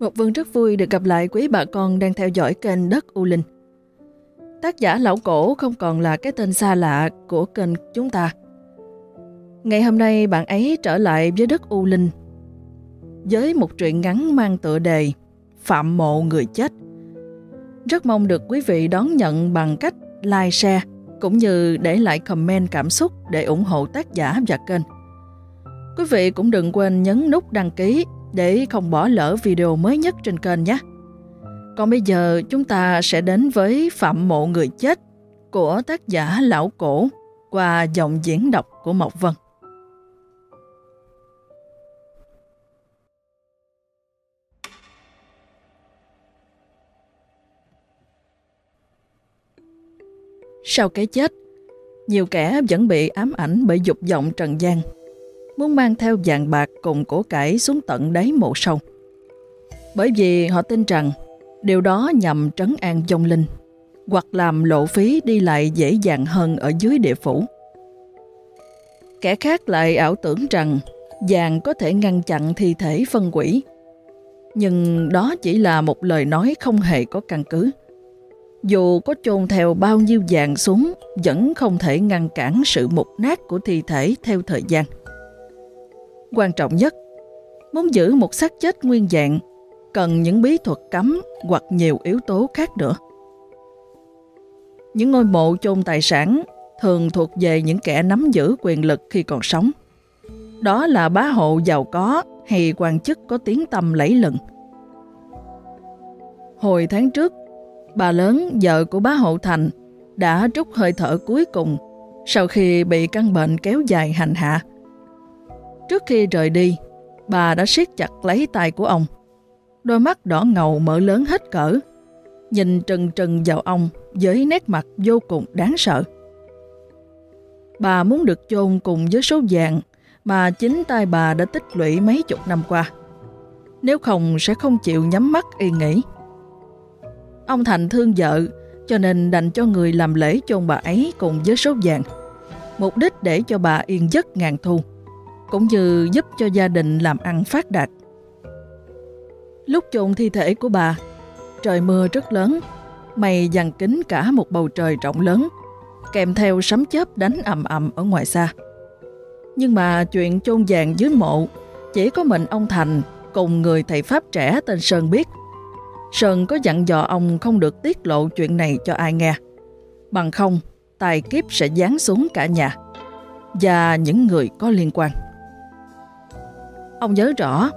Một Vân rất vui được gặp lại quý bà con đang theo dõi kênh Đất U Linh. Tác giả Lão Cổ không còn là cái tên xa lạ của kênh chúng ta. Ngày hôm nay bạn ấy trở lại với Đất U Linh với một truyện ngắn mang tựa đề Phạm mộ người chết. Rất mong được quý vị đón nhận bằng cách like, share cũng như để lại comment cảm xúc để ủng hộ tác giả và kênh. Quý vị cũng đừng quên nhấn nút đăng ký để không bỏ lỡ video mới nhất trên kênh nhé. Còn bây giờ chúng ta sẽ đến với Phạm mộ người chết của tác giả Lão Cổ qua giọng diễn đọc của Mộc Vân. Sau cái chết, nhiều kẻ vẫn bị ám ảnh bởi dục vọng trần gian muốn mang theo vàng bạc cùng cổ cải xuống tận đáy mộ sâu. Bởi vì họ tin rằng điều đó nhằm trấn an dông linh hoặc làm lộ phí đi lại dễ dàng hơn ở dưới địa phủ. Kẻ khác lại ảo tưởng rằng vàng có thể ngăn chặn thi thể phân quỷ. Nhưng đó chỉ là một lời nói không hề có căn cứ. Dù có chôn theo bao nhiêu vàng xuống, vẫn không thể ngăn cản sự mục nát của thi thể theo thời gian. Quan trọng nhất, muốn giữ một xác chết nguyên dạng, cần những bí thuật cấm hoặc nhiều yếu tố khác nữa. Những ngôi mộ chôn tài sản thường thuộc về những kẻ nắm giữ quyền lực khi còn sống. Đó là bá hộ giàu có hay quan chức có tiếng tâm lẫy lừng. Hồi tháng trước, bà lớn vợ của bá hộ Thành đã trút hơi thở cuối cùng sau khi bị căn bệnh kéo dài hành hạ. Trước khi rời đi, bà đã siết chặt lấy tay của ông. Đôi mắt đỏ ngầu mở lớn hết cỡ, nhìn trừng trừng vào ông với nét mặt vô cùng đáng sợ. Bà muốn được chôn cùng với số vàng mà chính tay bà đã tích lũy mấy chục năm qua. Nếu không sẽ không chịu nhắm mắt yên nghỉ. Ông Thành thương vợ cho nên đành cho người làm lễ chôn bà ấy cùng với số vàng. Mục đích để cho bà yên giấc ngàn thu cũng như giúp cho gia đình làm ăn phát đạt. Lúc chôn thi thể của bà, trời mưa rất lớn, mây dằn kín cả một bầu trời rộng lớn, kèm theo sấm chớp đánh ầm ầm ở ngoài xa. Nhưng mà chuyện chôn vàng dưới mộ chỉ có mình ông Thành cùng người thầy Pháp trẻ tên Sơn biết. Sơn có dặn dò ông không được tiết lộ chuyện này cho ai nghe. Bằng không, tài kiếp sẽ giáng xuống cả nhà và những người có liên quan. Ông nhớ rõ,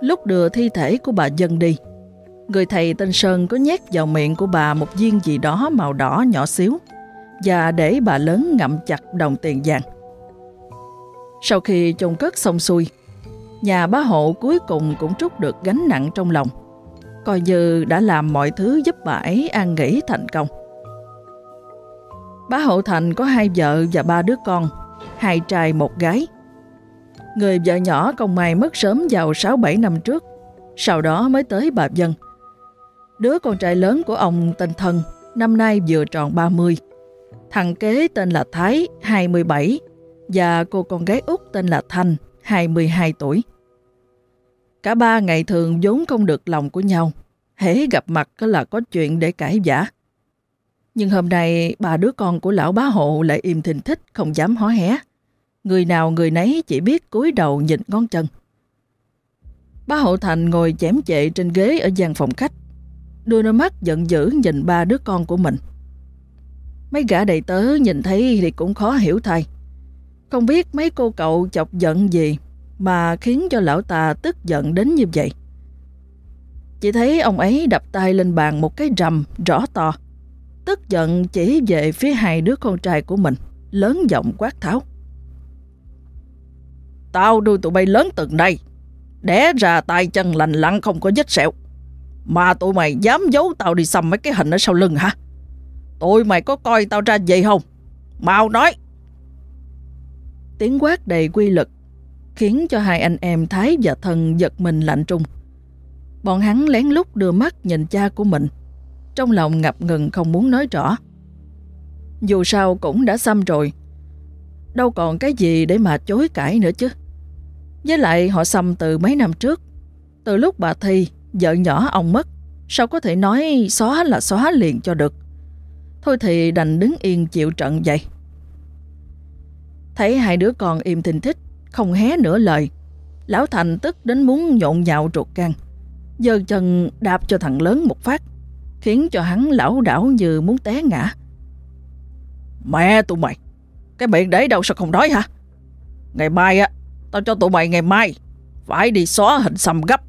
lúc đưa thi thể của bà dân đi, người thầy tên Sơn có nhét vào miệng của bà một viên gì đó màu đỏ nhỏ xíu và để bà lớn ngậm chặt đồng tiền vàng. Sau khi chôn cất xong xuôi, nhà bá hộ cuối cùng cũng trút được gánh nặng trong lòng, coi như đã làm mọi thứ giúp bà ấy an nghỉ thành công. Bá hộ Thành có hai vợ và ba đứa con, hai trai một gái. Người vợ nhỏ công mày mất sớm vào 6-7 năm trước, sau đó mới tới bà Dân. Đứa con trai lớn của ông tên Thân, năm nay vừa tròn 30. Thằng kế tên là Thái, 27, và cô con gái út tên là Thanh, 22 tuổi. Cả ba ngày thường vốn không được lòng của nhau, hễ gặp mặt là có chuyện để cãi giả. Nhưng hôm nay bà đứa con của lão bá hộ lại im thình thích không dám hó hé. Người nào người nấy chỉ biết cúi đầu nhìn ngón chân. ba Hậu Thành ngồi chém chệ trên ghế ở gian phòng khách, đôi đôi mắt giận dữ nhìn ba đứa con của mình. Mấy gã đầy tớ nhìn thấy thì cũng khó hiểu thay. Không biết mấy cô cậu chọc giận gì mà khiến cho lão ta tức giận đến như vậy. Chỉ thấy ông ấy đập tay lên bàn một cái rầm rõ to. Tức giận chỉ về phía hai đứa con trai của mình, lớn giọng quát tháo. Tao nuôi tụi bay lớn từng đây, đẻ ra tay chân lành lặn không có vết sẹo. Mà tụi mày dám giấu tao đi xăm mấy cái hình ở sau lưng hả? Tụi mày có coi tao ra gì không? Mau nói! Tiếng quát đầy quy lực khiến cho hai anh em Thái và Thần giật mình lạnh trung. Bọn hắn lén lút đưa mắt nhìn cha của mình, trong lòng ngập ngừng không muốn nói rõ. Dù sao cũng đã xăm rồi, đâu còn cái gì để mà chối cãi nữa chứ. Với lại họ xăm từ mấy năm trước, từ lúc bà Thi Vợ nhỏ ông mất, sao có thể nói xóa là xóa liền cho được. Thôi thì đành đứng yên chịu trận vậy. Thấy hai đứa con im thình thích, không hé nửa lời. Lão Thành tức đến muốn nhộn nhạo trột căng, giơ chân đạp cho thằng lớn một phát, khiến cho hắn lão đảo như muốn té ngã. Mẹ tụi mày, cái miệng đấy đâu sao không đói hả? Ngày mai á, tao cho tụi mày ngày mai phải đi xóa hình xăm gấp.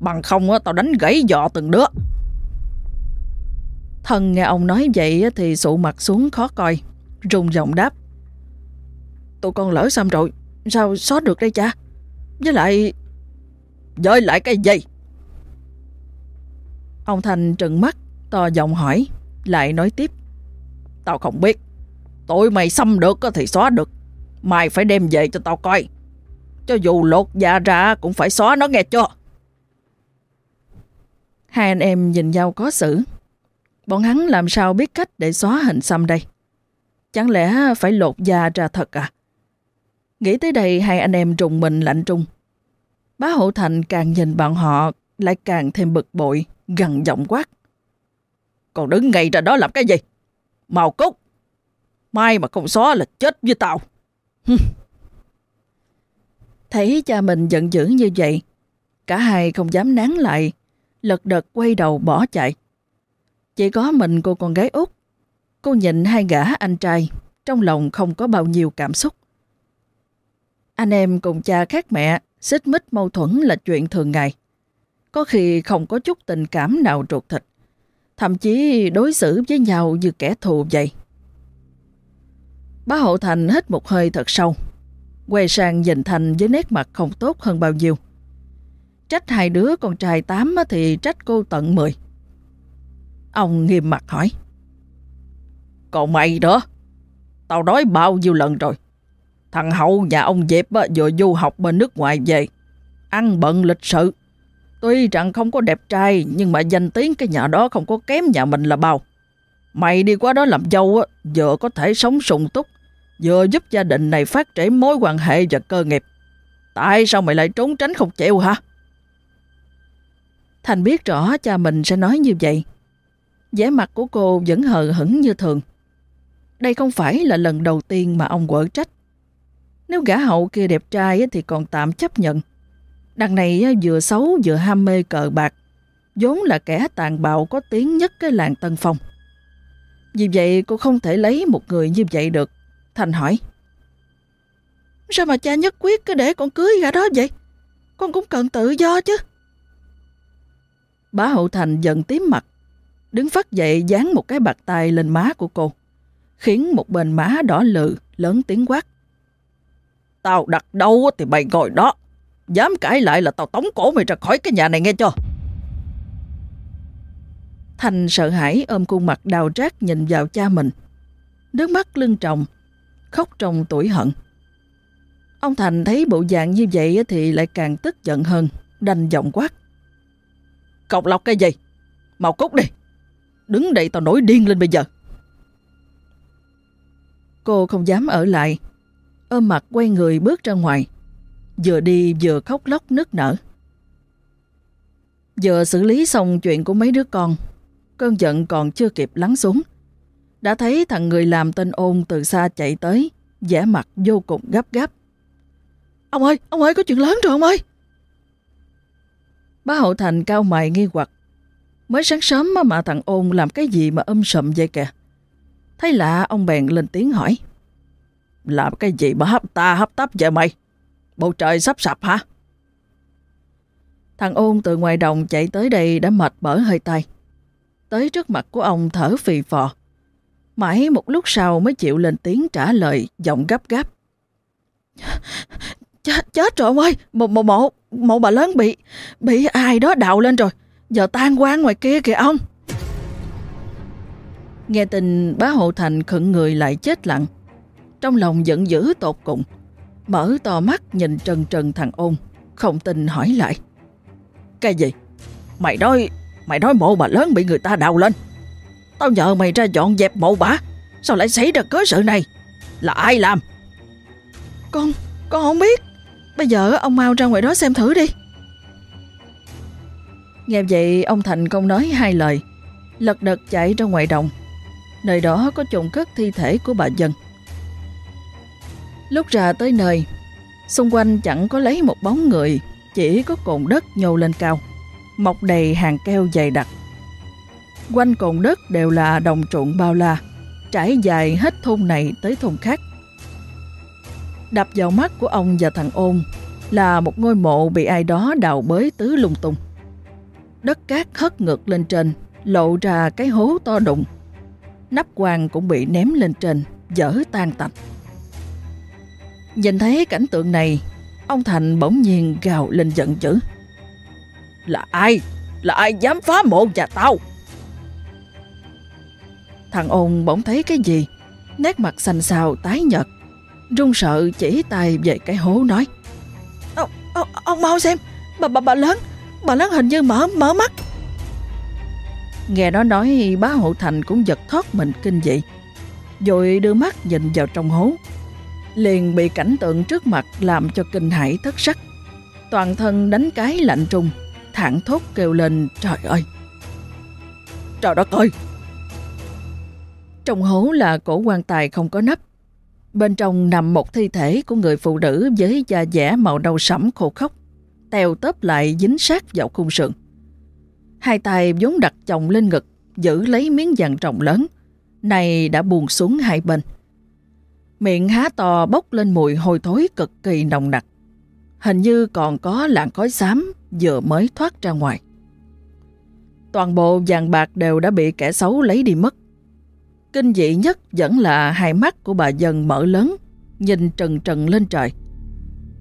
Bằng không á, tao đánh gãy dọ từng đứa. Thần nghe ông nói vậy thì sụ mặt xuống khó coi, rùng giọng đáp. Tụi con lỡ xăm rồi, sao xóa được đây cha? Với lại... Với lại cái gì? Ông Thành trừng mắt, to giọng hỏi, lại nói tiếp. Tao không biết. Tụi mày xăm được thì xóa được. Mày phải đem về cho tao coi. Cho dù lột da ra cũng phải xóa nó nghe cho. Hai anh em nhìn nhau có xử. Bọn hắn làm sao biết cách để xóa hình xăm đây? Chẳng lẽ phải lột da ra thật à? Nghĩ tới đây hai anh em trùng mình lạnh trung. Bá Hậu Thành càng nhìn bọn họ lại càng thêm bực bội, gằn giọng quát. Còn đứng ngay ra đó làm cái gì? Màu cúc! Mai mà không xóa là chết với tao. Thấy cha mình giận dữ như vậy, cả hai không dám nán lại, lật đật quay đầu bỏ chạy. Chỉ có mình cô con gái út, cô nhìn hai gã anh trai, trong lòng không có bao nhiêu cảm xúc. Anh em cùng cha khác mẹ, xích mích mâu thuẫn là chuyện thường ngày. Có khi không có chút tình cảm nào ruột thịt, thậm chí đối xử với nhau như kẻ thù vậy. Bá Hậu Thành hít một hơi thật sâu, quay sang nhìn Thành với nét mặt không tốt hơn bao nhiêu. Trách hai đứa con trai tám thì trách cô tận mười. Ông nghiêm mặt hỏi. Còn mày đó, tao nói bao nhiêu lần rồi. Thằng Hậu nhà ông Diệp vừa du học bên nước ngoài về, ăn bận lịch sự. Tuy rằng không có đẹp trai, nhưng mà danh tiếng cái nhà đó không có kém nhà mình là bao. Mày đi qua đó làm dâu, vừa có thể sống sung túc, vừa giúp gia đình này phát triển mối quan hệ và cơ nghiệp. Tại sao mày lại trốn tránh không chịu hả? Thành biết rõ cha mình sẽ nói như vậy. vẻ mặt của cô vẫn hờ hững như thường. Đây không phải là lần đầu tiên mà ông quở trách. Nếu gã hậu kia đẹp trai thì còn tạm chấp nhận. Đằng này vừa xấu vừa ham mê cờ bạc, vốn là kẻ tàn bạo có tiếng nhất cái làng Tân Phong. Vì vậy cô không thể lấy một người như vậy được. Thành hỏi. Sao mà cha nhất quyết cứ để con cưới gã đó vậy? Con cũng cần tự do chứ. Bá Hậu Thành giận tím mặt, đứng phát dậy dán một cái bạc tay lên má của cô, khiến một bên má đỏ lự, lớn tiếng quát. Tao đặt đâu thì mày ngồi đó, dám cãi lại là tao tống cổ mày ra khỏi cái nhà này nghe cho. Thành sợ hãi ôm khuôn mặt đào trát nhìn vào cha mình. Nước mắt lưng tròng, khóc trong tuổi hận. Ông Thành thấy bộ dạng như vậy thì lại càng tức giận hơn, đành giọng quát. Cọc lọc cái gì? Mau cút đi. Đứng đây tao nổi điên lên bây giờ. Cô không dám ở lại. Ôm mặt quay người bước ra ngoài. Vừa đi vừa khóc lóc nức nở. Vừa xử lý xong chuyện của mấy đứa con, cơn giận còn chưa kịp lắng xuống. Đã thấy thằng người làm tên ôn từ xa chạy tới, vẻ mặt vô cùng gấp gáp. Ông ơi, ông ơi, có chuyện lớn rồi ông ơi! Bá Hậu Thành cao mày nghi hoặc. Mới sáng sớm mà thằng ôn làm cái gì mà um âm sầm vậy kìa. Thấy lạ ông bèn lên tiếng hỏi. Làm cái gì mà hấp ta hấp tấp vậy mày? Bầu trời sắp sập hả? Thằng ôn từ ngoài đồng chạy tới đây đã mệt bở hơi tay. Tới trước mặt của ông thở phì phò. Mãi một lúc sau mới chịu lên tiếng trả lời giọng gấp gáp. Chết, chết rồi ông ơi, một, một, một, một bà lớn bị, bị ai đó đào lên rồi, giờ tan quang ngoài kia kìa ông. Nghe tin bá hộ thành khẩn người lại chết lặng, trong lòng giận dữ tột cùng, mở to mắt nhìn trần trần thằng ôn, không tin hỏi lại. Cái gì? Mày nói, mày nói mộ bà lớn bị người ta đào lên. Tao nhờ mày ra dọn dẹp mộ bà, sao lại xảy ra cớ sự này? Là ai làm? Con, con không biết. Bây giờ ông mau ra ngoài đó xem thử đi. Nghe vậy ông Thành không nói hai lời, lật đật chạy ra ngoài đồng. Nơi đó có chôn cất thi thể của bà dân. Lúc ra tới nơi, xung quanh chẳng có lấy một bóng người, chỉ có cồn đất nhô lên cao, mọc đầy hàng keo dày đặc. Quanh cồn đất đều là đồng trụng bao la, trải dài hết thôn này tới thôn khác. Đập vào mắt của ông và thằng ôn là một ngôi mộ bị ai đó đào bới tứ lung tung. Đất cát hất ngược lên trên, lộ ra cái hố to đụng. Nắp quan cũng bị ném lên trên, dở tan tành. Nhìn thấy cảnh tượng này, ông Thành bỗng nhiên gào lên giận dữ. Là ai? Là ai dám phá mộ nhà tao? Thằng ôn bỗng thấy cái gì? Nét mặt xanh xao tái nhợt. run sợ chỉ tay về cái hố nói. Ông, ông, ông mau xem, bà, bà, bà lớn, bà lớn hình như mở mở mắt. Nghe nó nói bá hộ thành cũng giật thoát mình kinh dị. Rồi đưa mắt nhìn vào trong hố. Liền bị cảnh tượng trước mặt làm cho kinh hãi thất sắc. Toàn thân đánh cái lạnh trùng, thẳng thốt kêu lên trời ơi. Trời đất ơi! Trong hố là cổ quan tài không có nắp. Bên trong nằm một thi thể của người phụ nữ với da dẻ màu đầu sẫm khô khốc, tèo tớp lại dính sát vào khung sườn. Hai tay vốn đặt chồng lên ngực, giữ lấy miếng vàng trọng lớn, này đã buồn xuống hai bên. Miệng há to bốc lên mùi hôi thối cực kỳ nồng nặc. Hình như còn có làn khói xám vừa mới thoát ra ngoài. Toàn bộ vàng bạc đều đã bị kẻ xấu lấy đi mất. Kinh dị nhất vẫn là hai mắt của bà dần mở lớn, nhìn trần trần lên trời.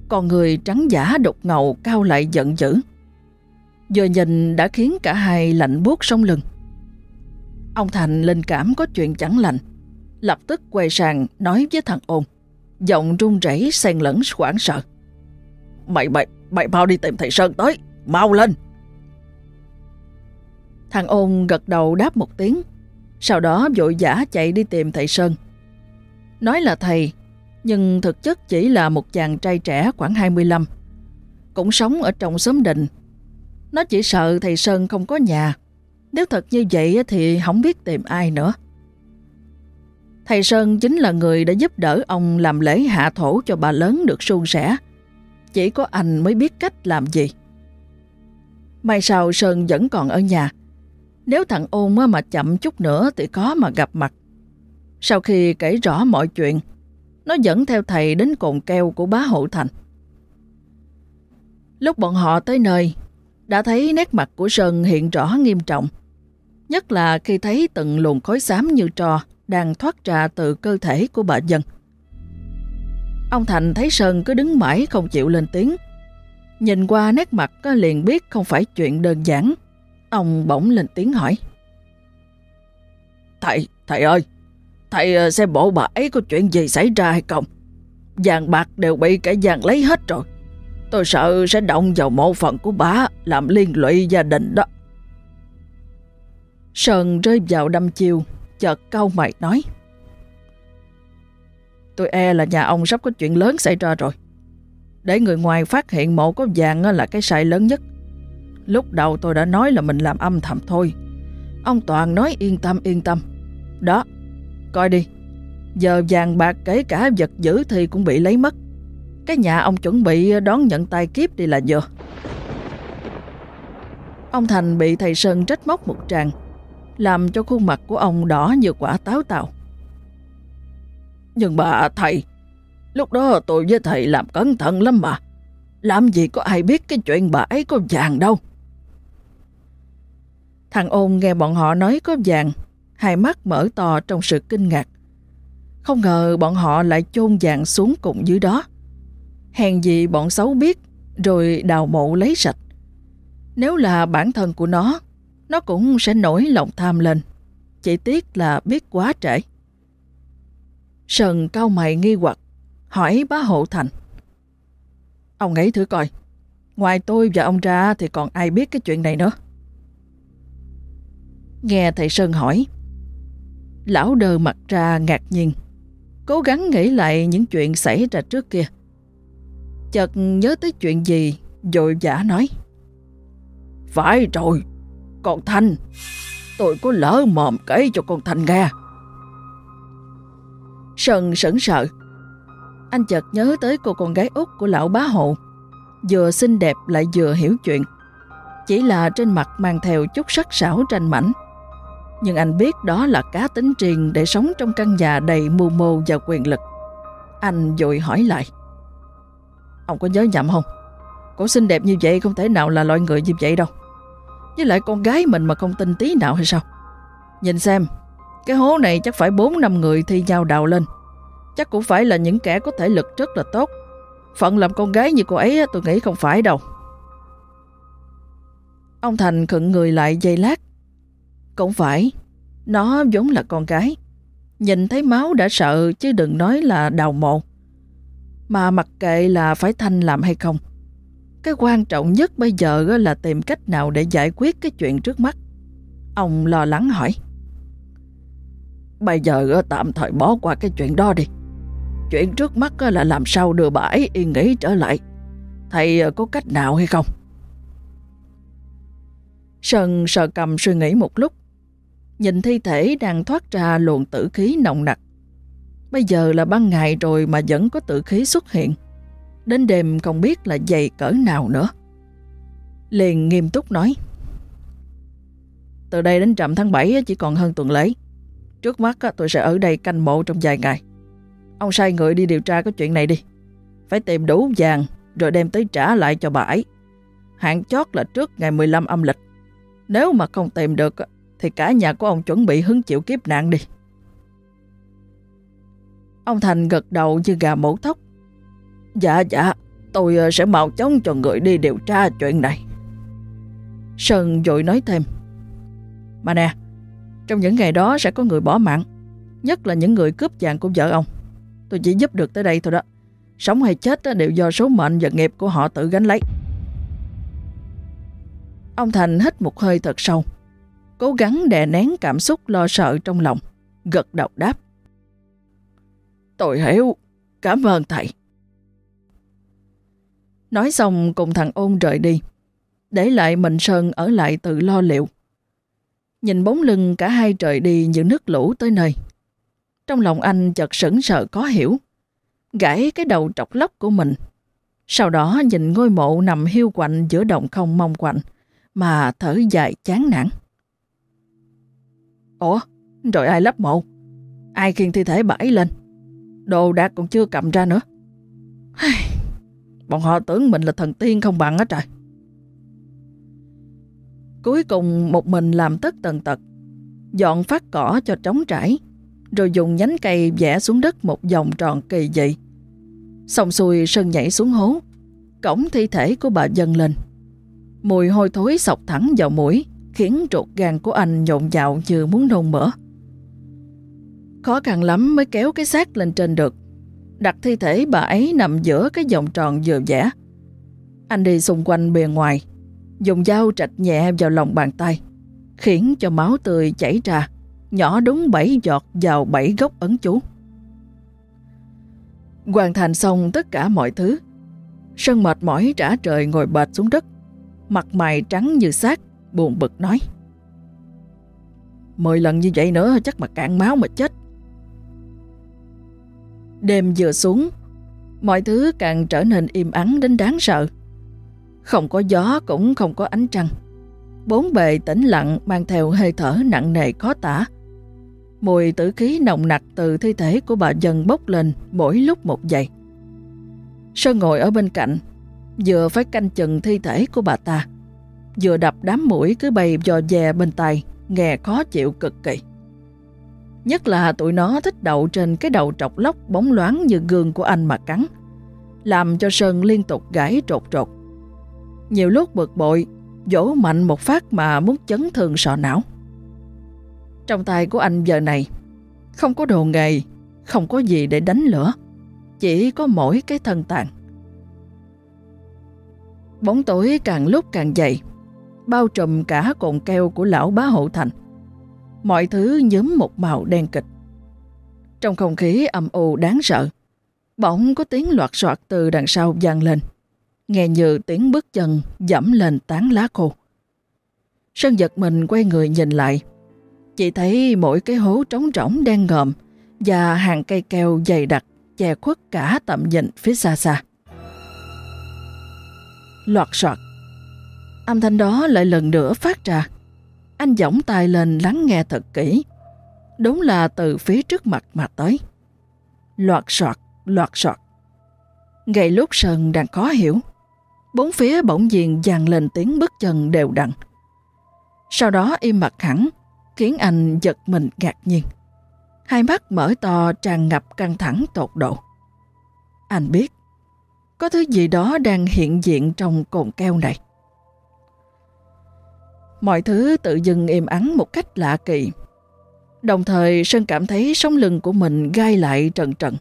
Còn người trắng giả đục ngầu cao lại giận dữ. Giờ nhìn đã khiến cả hai lạnh buốt sống lưng. Ông Thành linh cảm có chuyện chẳng lành. Lập tức quay sang nói với thằng ôn. Giọng run rẩy xen lẫn hoảng sợ. Mày, mày, mày mau đi tìm thầy Sơn tới. Mau lên. Thằng ôn gật đầu đáp một tiếng. Sau đó vội vã chạy đi tìm thầy Sơn. Nói là thầy, nhưng thực chất chỉ là một chàng trai trẻ khoảng 25. Cũng sống ở trong xóm đình nó chỉ sợ thầy Sơn không có nhà. Nếu thật như vậy thì không biết tìm ai nữa. Thầy Sơn chính là người đã giúp đỡ ông làm lễ hạ thổ cho bà lớn được suôn sẻ. Chỉ có anh mới biết cách làm gì. mai sau Sơn vẫn còn ở nhà. Nếu thằng ôn mà chậm chút nữa thì có mà gặp mặt. Sau khi kể rõ mọi chuyện, nó dẫn theo thầy đến cồn keo của bá hộ thành. Lúc bọn họ tới nơi, đã thấy nét mặt của Sơn hiện rõ nghiêm trọng. Nhất là khi thấy từng luồng khói xám như trò đang thoát ra từ cơ thể của bà dân. Ông Thành thấy Sơn cứ đứng mãi không chịu lên tiếng. Nhìn qua nét mặt liền biết không phải chuyện đơn giản. Ông bỗng lên tiếng hỏi. Thầy, thầy ơi, thầy ờ, xem bộ bà ấy có chuyện gì xảy ra hay không? Vàng bạc đều bị cả vàng lấy hết rồi. Tôi sợ sẽ động vào mộ phận của bà làm liên lụy gia đình đó. Sơn rơi vào đâm chiêu, chợt cau mày nói. Tôi e là nhà ông sắp có chuyện lớn xảy ra rồi. Để người ngoài phát hiện mộ có vàng là cái sai lớn nhất. Lúc đầu tôi đã nói là mình làm âm thầm thôi. Ông Toàn nói yên tâm yên tâm. Đó, coi đi. Giờ vàng bạc kể cả vật giữ thì cũng bị lấy mất. Cái nhà ông chuẩn bị đón nhận tai kiếp đi là vừa. Ông Thành bị thầy Sơn trách móc một tràng, làm cho khuôn mặt của ông đỏ như quả táo tàu. Nhưng mà thầy, lúc đó tôi với thầy làm cẩn thận lắm mà. Làm gì có ai biết cái chuyện bà ấy có vàng đâu. Thằng ôn nghe bọn họ nói có vàng, hai mắt mở to trong sự kinh ngạc. Không ngờ bọn họ lại chôn vàng xuống cùng dưới đó. Hèn gì bọn xấu biết, rồi đào mộ lấy sạch. Nếu là bản thân của nó, nó cũng sẽ nổi lòng tham lên. Chỉ tiếc là biết quá trễ. Sần cao mày nghi hoặc, hỏi bá hộ thành. Ông ấy thử coi, ngoài tôi và ông ra thì còn ai biết cái chuyện này nữa? Nghe thầy Sơn hỏi, lão đờ mặt ra ngạc nhiên, cố gắng nghĩ lại những chuyện xảy ra trước kia chợt nhớ tới chuyện gì, dội vã nói. Phải rồi, con Thanh, tôi có lỡ mồm kể cho con Thanh nghe. Sơn sững sợ. Anh chợt nhớ tới cô con gái út của lão bá hộ. Vừa xinh đẹp lại vừa hiểu chuyện. Chỉ là trên mặt mang theo chút sắc sảo tranh mảnh. Nhưng anh biết đó là cá tính triền để sống trong căn nhà đầy mưu mô và quyền lực. Anh vội hỏi lại. Ông có nhớ nhầm không? Cô xinh đẹp như vậy không thể nào là loại người như vậy đâu. Với lại con gái mình mà không tin tí nào hay sao? Nhìn xem, cái hố này chắc phải 4 năm người thi nhau đào lên. Chắc cũng phải là những kẻ có thể lực rất là tốt. Phận làm con gái như cô ấy tôi nghĩ không phải đâu. Ông Thành khựng người lại dây lát. Cũng phải, nó vốn là con gái. Nhìn thấy máu đã sợ chứ đừng nói là đào mộ. Mà mặc kệ là phải thanh làm hay không. Cái quan trọng nhất bây giờ là tìm cách nào để giải quyết cái chuyện trước mắt. Ông lo lắng hỏi. Bây giờ tạm thời bỏ qua cái chuyện đó đi. Chuyện trước mắt là làm sao đưa bà ấy yên nghỉ trở lại. Thầy ờ, có cách nào hay không? Sơn sờ cầm suy nghĩ một lúc. Nhìn thi thể đang thoát ra luồng tử khí nồng nặc. Bây giờ là ban ngày rồi mà vẫn có tử khí xuất hiện. Đến đêm không biết là dày cỡ nào nữa. Liền nghiêm túc nói. Từ đây đến trạm tháng 7 chỉ còn hơn tuần lễ. Trước mắt tôi sẽ ở đây canh mộ trong vài ngày. Ông sai người đi điều tra cái chuyện này đi. Phải tìm đủ vàng, rồi đem tới trả lại cho bà ấy. Hạn chót là trước ngày 15 âm lịch. Nếu mà không tìm được thì cả nhà của ông chuẩn bị hứng chịu kiếp nạn đi. Ông Thành gật đầu như gà mổ thóc. Dạ dạ, tôi ờ, sẽ mau chóng cho người đi điều tra chuyện này. Sơn dội nói thêm. Mà nè, trong những ngày đó sẽ có người bỏ mạng, nhất là những người cướp vàng của vợ ông. Tôi chỉ giúp được tới đây thôi đó. Sống hay chết đều do số mệnh và nghiệp của họ tự gánh lấy. Ông Thành hít một hơi thật sâu, cố gắng đè nén cảm xúc lo sợ trong lòng, gật đầu đáp. Tôi hiểu, cảm ơn thầy. Nói xong cùng thằng ôn rời đi, để lại mình Sơn ở lại tự lo liệu. Nhìn bóng lưng cả hai trời đi như nước lũ tới nơi. Trong lòng anh chợt sững sờ có hiểu, gãy cái đầu trọc lóc của mình. Sau đó nhìn ngôi mộ nằm hiu quạnh giữa đồng không mong quạnh, mà thở dài chán nản. Ủa, rồi ai lấp mộ? Ai khiêng thi thể bãi lên? Đồ đạc còn chưa cầm ra nữa. Bọn họ tưởng mình là thần tiên không bằng á trời. Cuối cùng một mình làm tất tần tật, dọn phát cỏ cho trống trải, rồi dùng nhánh cây vẽ xuống đất một vòng tròn kỳ dị. Xong xuôi Sơn nhảy xuống hố, cổng thi thể của bà dâng lên. Mùi hôi thối sọc thẳng vào mũi, khiến ruột gan của anh nhộn dạo như muốn nôn mỡ. Khó khăn lắm mới kéo cái xác lên trên được. Đặt thi thể bà ấy nằm giữa cái vòng tròn vừa vẽ. Anh đi xung quanh bề ngoài, dùng dao trạch nhẹ vào lòng bàn tay, khiến cho máu tươi chảy ra, nhỏ đúng bảy giọt vào bảy gốc ấn chú. Hoàn thành xong tất cả mọi thứ. Sơn mệt mỏi trả trời ngồi bệt xuống đất, mặt mày trắng như xác, buồn bực nói. Mười lần như vậy nữa chắc mà cạn máu mà chết. Đêm vừa xuống, mọi thứ càng trở nên im ắng đến đáng sợ. Không có gió cũng không có ánh trăng. Bốn bề tĩnh lặng mang theo hơi thở nặng nề khó tả. Mùi tử khí nồng nặc từ thi thể của bà dần bốc lên mỗi lúc một giây. Sơn ngồi ở bên cạnh, vừa phải canh chừng thi thể của bà ta, vừa đập đám mũi cứ bày dò dè bên tay, nghe khó chịu cực kỳ. Nhất là tụi nó thích đậu trên cái đầu trọc lóc bóng loáng như gương của anh mà cắn, làm cho Sơn liên tục gãi trột trột. Nhiều lúc bực bội, dỗ mạnh một phát mà muốn chấn thương sọ não. Trong tay của anh giờ này, không có đồ nghề, không có gì để đánh lửa, chỉ có mỗi cái thân tàn. Bóng tối càng lúc càng dày, bao trùm cả cồn keo của lão bá hộ thành. Mọi thứ nhớm một màu đen kịch. Trong không khí âm u đáng sợ, bỗng có tiếng loạt soạt từ đằng sau vang lên, nghe như tiếng bước chân dẫm lên tán lá khô. Sơn giật mình quay người nhìn lại. Chỉ thấy mỗi cái hố trống rỗng đen ngòm và hàng cây keo dày đặc che khuất cả tầm nhìn phía xa xa. Loạt soạt. Âm thanh đó lại lần nữa phát ra. Anh giỏng tay lên lắng nghe thật kỹ. Đúng là từ phía trước mặt mà tới. Loạt soạt, loạt soạt. Ngay lúc Sơn đang khó hiểu, bốn phía bỗng nhiên dàn lên tiếng bước chân đều đặn. Sau đó im mặt hẳn, khiến anh giật mình ngạc nhiên. Hai mắt mở to tràn ngập căng thẳng tột độ. Anh biết, có thứ gì đó đang hiện diện trong cồn keo này. Mọi thứ tự dưng im ắng một cách lạ kỳ. Đồng thời Sơn cảm thấy sống lưng của mình gai lại trần trần,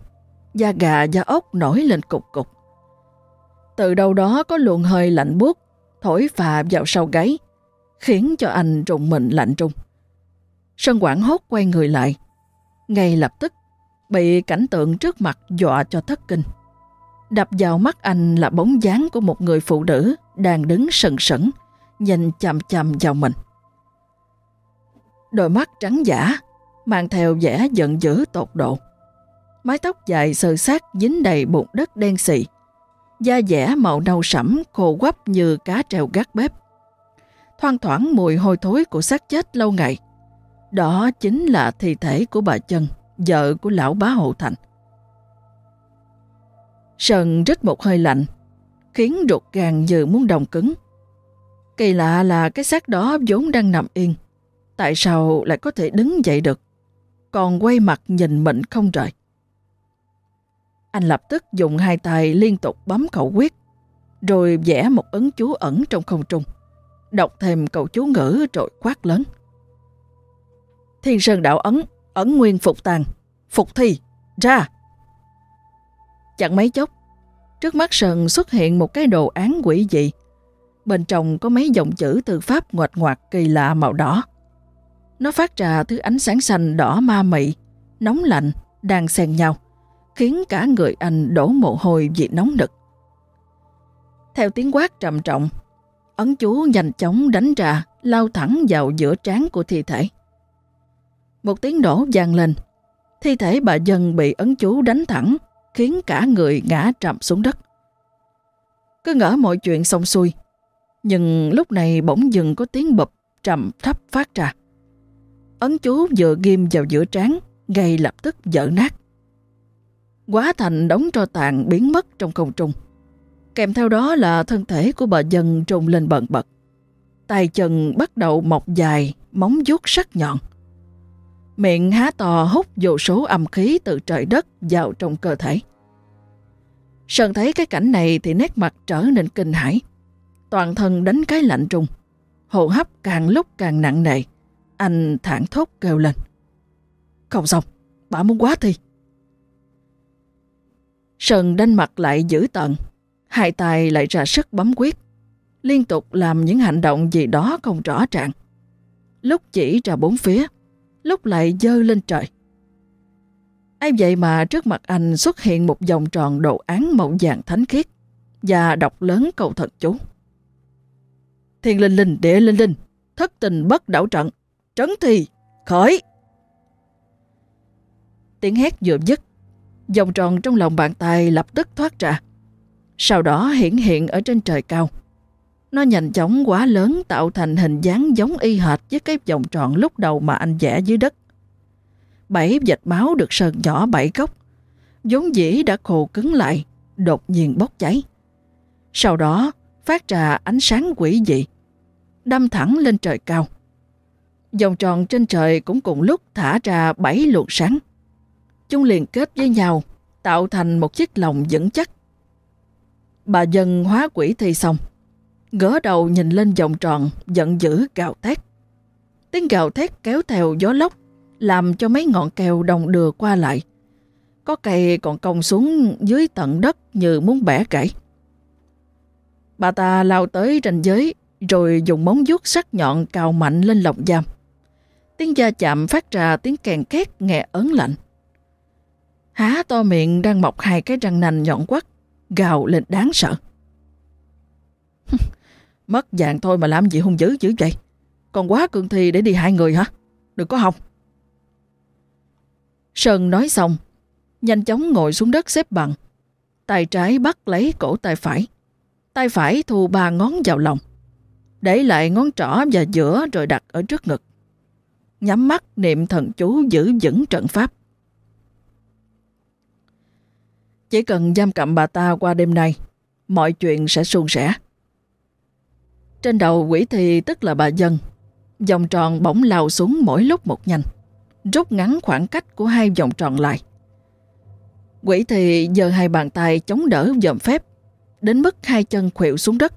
da gà da ốc nổi lên cục cục. Từ đâu đó có luồng hơi lạnh buốt thổi phà vào sau gáy, khiến cho anh rùng mình lạnh trung. Sơn quảng hốt quay người lại. Ngay lập tức, bị cảnh tượng trước mặt dọa cho thất kinh. Đập vào mắt anh là bóng dáng của một người phụ nữ đang đứng sần sẩn, nhìn chằm chằm vào mình. Đôi mắt trắng giả, mang theo vẻ giận dữ tột độ. Mái tóc dài sờ sát dính đầy bụng đất đen xị, da dẻ màu nâu sẫm khô quắp như cá treo gác bếp. Thoang thoảng mùi hôi thối của xác chết lâu ngày. Đó chính là thi thể của bà Trân, vợ của lão bá hộ thành. Sơn rít một hơi lạnh, khiến ruột gan như muốn đồng cứng. Kỳ lạ là cái xác đó vốn đang nằm yên. Tại sao lại có thể đứng dậy được? Còn quay mặt nhìn mình không rời. Anh lập tức dùng hai tay liên tục bấm khẩu quyết, rồi vẽ một ấn chú ẩn trong không trung. Đọc thêm câu chú ngữ rồi quát lớn. Thiên Sơn đạo ấn, ấn nguyên phục tàn, phục thi, ra! Chẳng mấy chốc, trước mắt Sơn xuất hiện một cái đồ án quỷ dị. Bên trong có mấy dòng chữ từ Pháp ngoạch ngoạc kỳ lạ màu đỏ. Nó phát ra thứ ánh sáng xanh đỏ ma mị, nóng lạnh, đang xen nhau, khiến cả người anh đổ mồ hôi vì nóng nực. Theo tiếng quát trầm trọng, ấn chú nhanh chóng đánh ra, lao thẳng vào giữa trán của thi thể. Một tiếng nổ vang lên, thi thể bà dân bị ấn chú đánh thẳng, khiến cả người ngã trầm xuống đất. Cứ ngỡ mọi chuyện xong xuôi, nhưng lúc này bỗng dừng có tiếng bập trầm thấp phát ra. Ấn chú vừa ghim vào giữa trán, gây lập tức vỡ nát. Quá thành đóng tro tàn biến mất trong không trung. Kèm theo đó là thân thể của bà dân trùng lên bận bật. Tay chân bắt đầu mọc dài, móng vuốt sắc nhọn. Miệng há to hút vô số âm khí từ trời đất vào trong cơ thể. Sơn thấy cái cảnh này thì nét mặt trở nên kinh hãi. Toàn thân đánh cái lạnh trùng. Hô hấp càng lúc càng nặng nề. Anh thản thốt kêu lên. Không xong, bà muốn quá thì. Sơn đanh mặt lại giữ tận. Hai tay lại ra sức bấm quyết. Liên tục làm những hành động gì đó không rõ ràng. Lúc chỉ ra bốn phía, lúc lại dơ lên trời. ấy vậy mà trước mặt anh xuất hiện một vòng tròn đồ án màu vàng thánh khiết và đọc lớn câu thật chú. Thiên linh linh địa linh linh, thất tình bất đảo trận, trấn thì, khởi. Tiếng hét vừa dứt, vòng tròn trong lòng bàn tay lập tức thoát ra. Sau đó hiển hiện ở trên trời cao. Nó nhanh chóng quá lớn tạo thành hình dáng giống y hệt với cái vòng tròn lúc đầu mà anh vẽ dưới đất. Bảy vệt máu được sơn nhỏ bảy góc, vốn dĩ đã khô cứng lại, đột nhiên bốc cháy. Sau đó phát ra ánh sáng quỷ dị, đâm thẳng lên trời cao. Vòng tròn trên trời cũng cùng lúc thả ra bảy luồng sáng. Chúng liền kết với nhau, tạo thành một chiếc lồng vững chắc. Bà dân hóa quỷ thi xong, gỡ đầu nhìn lên vòng tròn, giận dữ gào thét. Tiếng gào thét kéo theo gió lốc, làm cho mấy ngọn kèo đồng đưa qua lại. Có cây còn cong xuống dưới tận đất như muốn bẻ gãy. Bà ta lao tới ranh giới, rồi dùng móng vuốt sắc nhọn cào mạnh lên lồng giam. Tiếng da chạm phát ra tiếng kèn két nghe ớn lạnh. Há to miệng đang mọc hai cái răng nành nhọn quắt, gào lên đáng sợ. Mất dạng thôi mà làm gì hung dữ dữ vậy? Còn quá cường thi để đi hai người hả? Đừng có học. Sơn nói xong, nhanh chóng ngồi xuống đất xếp bằng. Tay trái bắt lấy cổ tay phải. Tay phải thu ba ngón vào lòng. Để lại ngón trỏ và giữa rồi đặt ở trước ngực. Nhắm mắt niệm thần chú giữ vững trận pháp. Chỉ cần giam cầm bà ta qua đêm nay, mọi chuyện sẽ suôn sẻ. Trên đầu quỷ thì tức là bà dân, vòng tròn bỗng lao xuống mỗi lúc một nhanh, rút ngắn khoảng cách của hai vòng tròn lại. Quỷ thì giơ hai bàn tay chống đỡ dòm phép, đến mức hai chân khuỵu xuống đất,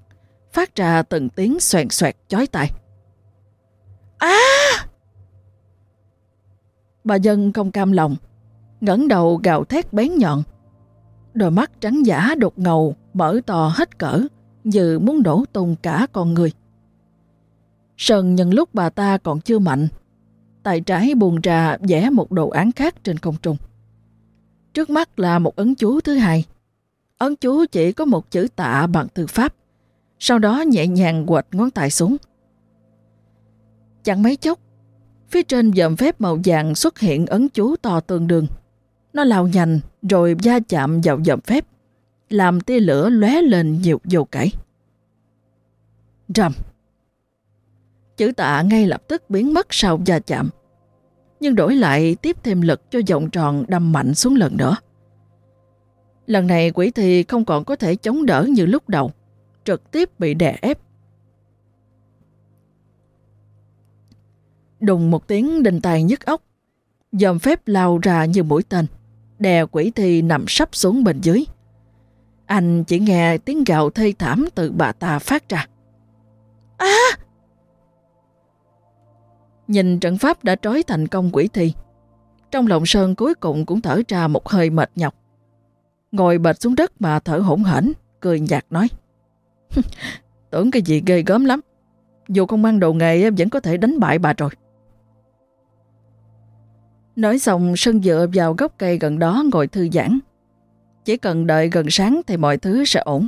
phát ra từng tiếng xoèn xoẹt chói tai. À! Bà dân không cam lòng, ngẩng đầu gào thét bén nhọn. Đôi mắt trắng giả đột ngầu, mở to hết cỡ, như muốn đổ tung cả con người. Sơn nhân lúc bà ta còn chưa mạnh, tay trái buồn ra vẽ một đồ án khác trên không trung. Trước mắt là một ấn chú thứ hai. Ấn chú chỉ có một chữ tạ bằng thư pháp, sau đó nhẹ nhàng quệt ngón tay xuống. Chẳng mấy chốc, phía trên dầm phép màu vàng xuất hiện ấn chú to tương đương. Nó lao nhanh rồi va chạm vào dầm phép, làm tia lửa lóe lên nhiều dầu cải. Rầm! Chữ tạ ngay lập tức biến mất sau va chạm, nhưng đổi lại tiếp thêm lực cho vòng tròn đâm mạnh xuống lần nữa. Lần này quỷ thì không còn có thể chống đỡ như lúc đầu, trực tiếp bị đè ép. Đùng một tiếng đình tài nhức óc, dòm phép lao ra như mũi tên, đè quỷ thi nằm sắp xuống bên dưới. Anh chỉ nghe tiếng gạo thê thảm từ bà ta phát ra. À! Nhìn trận pháp đã trói thành công quỷ thi, trong lòng Sơn cuối cùng cũng thở ra một hơi mệt nhọc. Ngồi bệt xuống đất mà thở hổn hển, cười nhạt nói. Tưởng cái gì ghê gớm lắm. Dù không mang đồ nghề vẫn có thể đánh bại bà rồi. Nói xong, Sơn dựa vào gốc cây gần đó ngồi thư giãn. Chỉ cần đợi gần sáng thì mọi thứ sẽ ổn.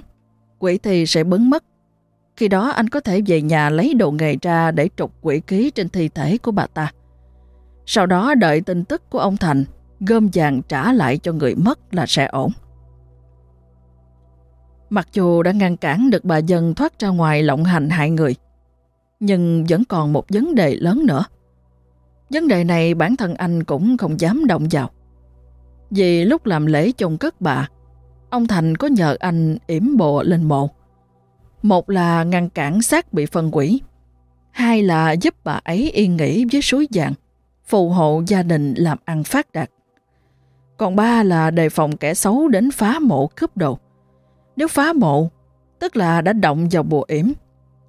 Quỷ thì sẽ bấn mất. Khi đó anh có thể về nhà lấy đồ nghề ra để trục quỷ ký trên thi thể của bà ta. Sau đó đợi tin tức của ông Thành, gom vàng trả lại cho người mất là sẽ ổn. Mặc dù đã ngăn cản được bà dân thoát ra ngoài lộng hành hại người, nhưng vẫn còn một vấn đề lớn nữa. Vấn đề này bản thân anh cũng không dám động vào. Vì lúc làm lễ chôn cất bà, ông Thành có nhờ anh yểm bộ lên mộ. Một là ngăn cản xác bị phân quỷ, hai là giúp bà ấy yên nghỉ với suối vàng, phù hộ gia đình làm ăn phát đạt. Còn ba là đề phòng kẻ xấu đến phá mộ cướp đồ. Nếu phá mộ, tức là đã động vào bùa yểm,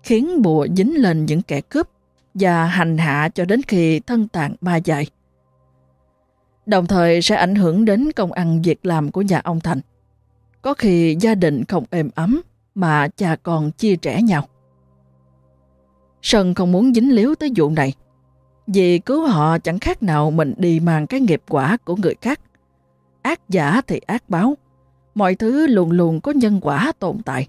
khiến bùa dính lên những kẻ cướp và hành hạ cho đến khi thân tàn ma dại. Đồng thời sẽ ảnh hưởng đến công ăn việc làm của nhà ông Thành. Có khi gia đình không êm ấm mà cha con chia rẽ nhau. Sơn không muốn dính líu tới vụ này, vì cứu họ chẳng khác nào mình đi mang cái nghiệp quả của người khác. Ác giả thì ác báo, mọi thứ luôn luôn có nhân quả tồn tại.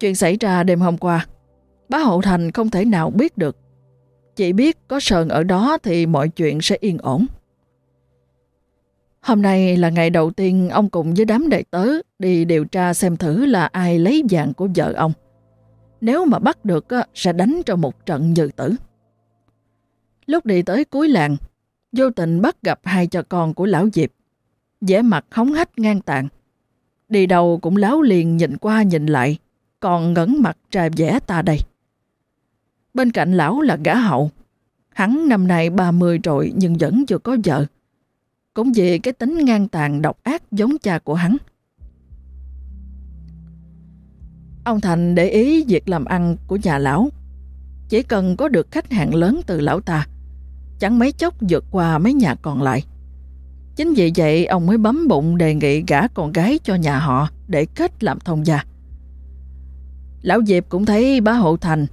Chuyện xảy ra đêm hôm qua, bá Hậu Thành không thể nào biết được. Chỉ biết có Sơn ở đó thì mọi chuyện sẽ yên ổn. Hôm nay là ngày đầu tiên ông cùng với đám đệ tớ đi điều tra xem thử là ai lấy vàng của vợ ông. Nếu mà bắt được sẽ đánh cho một trận dự tử. Lúc đi tới cuối làng, vô tình bắt gặp hai cha con của lão Diệp vẻ mặt hóng hách ngang tàn. Đi đâu cũng láo liền nhìn qua nhìn lại, còn ngẩn mặt trà vẽ ta đây. Bên cạnh lão là gã hậu. Hắn năm nay 30 rồi nhưng vẫn chưa có vợ. Cũng vì cái tính ngang tàn độc ác giống cha của hắn. Ông Thành để ý việc làm ăn của nhà lão. Chỉ cần có được khách hàng lớn từ lão ta, chẳng mấy chốc vượt qua mấy nhà còn lại. Chính vì vậy ông mới bấm bụng đề nghị gả con gái cho nhà họ để kết làm thông gia. Lão Diệp cũng thấy bá hộ thành,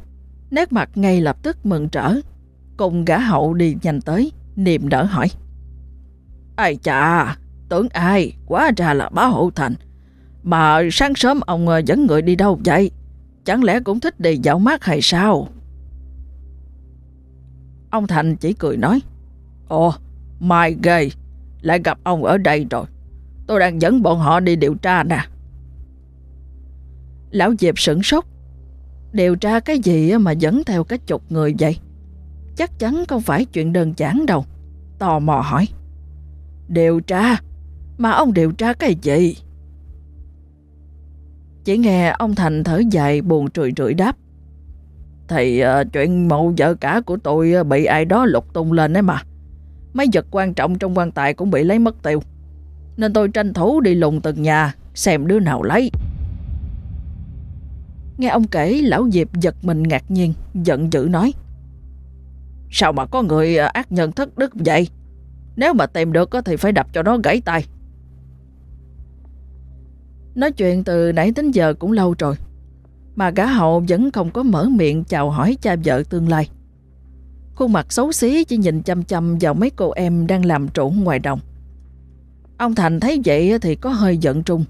nét mặt ngay lập tức mừng trở, cùng gã hậu đi nhanh tới, niềm đỡ hỏi. Ai chà, tưởng ai, quá ra là bá hộ thành. Mà sáng sớm ông ờ, dẫn người đi đâu vậy? chẳng lẽ cũng thích đi dạo mát hay sao? Ông Thành chỉ cười nói, Ồ, mai ghê, lại gặp ông ở đây rồi. Tôi đang dẫn bọn họ đi điều tra nè. Lão Diệp sửng sốt. Điều tra cái gì mà dẫn theo cái chục người vậy? Chắc chắn không phải chuyện đơn giản đâu. Tò mò hỏi. Điều tra? Mà ông điều tra cái gì? Chỉ nghe ông Thành thở dài buồn trùi trụi đáp. Thì uh, chuyện mộ vợ cả của tôi uh, bị ai đó lục tung lên ấy mà. Mấy vật quan trọng trong quan tài cũng bị lấy mất tiêu. Nên tôi tranh thủ đi lùng từng nhà xem đứa nào lấy. Nghe ông kể, lão Diệp giật mình ngạc nhiên, giận dữ nói. Sao mà có người à, ác nhân thất đức vậy? Nếu mà tìm được thì phải đập cho nó gãy tay. Nói chuyện từ nãy đến giờ cũng lâu rồi, mà gã hậu vẫn không có mở miệng chào hỏi cha vợ tương lai. Khuôn mặt xấu xí chỉ nhìn chăm chăm vào mấy cô em đang làm trộn ngoài đồng. Ông Thành thấy vậy thì có hơi giận trung,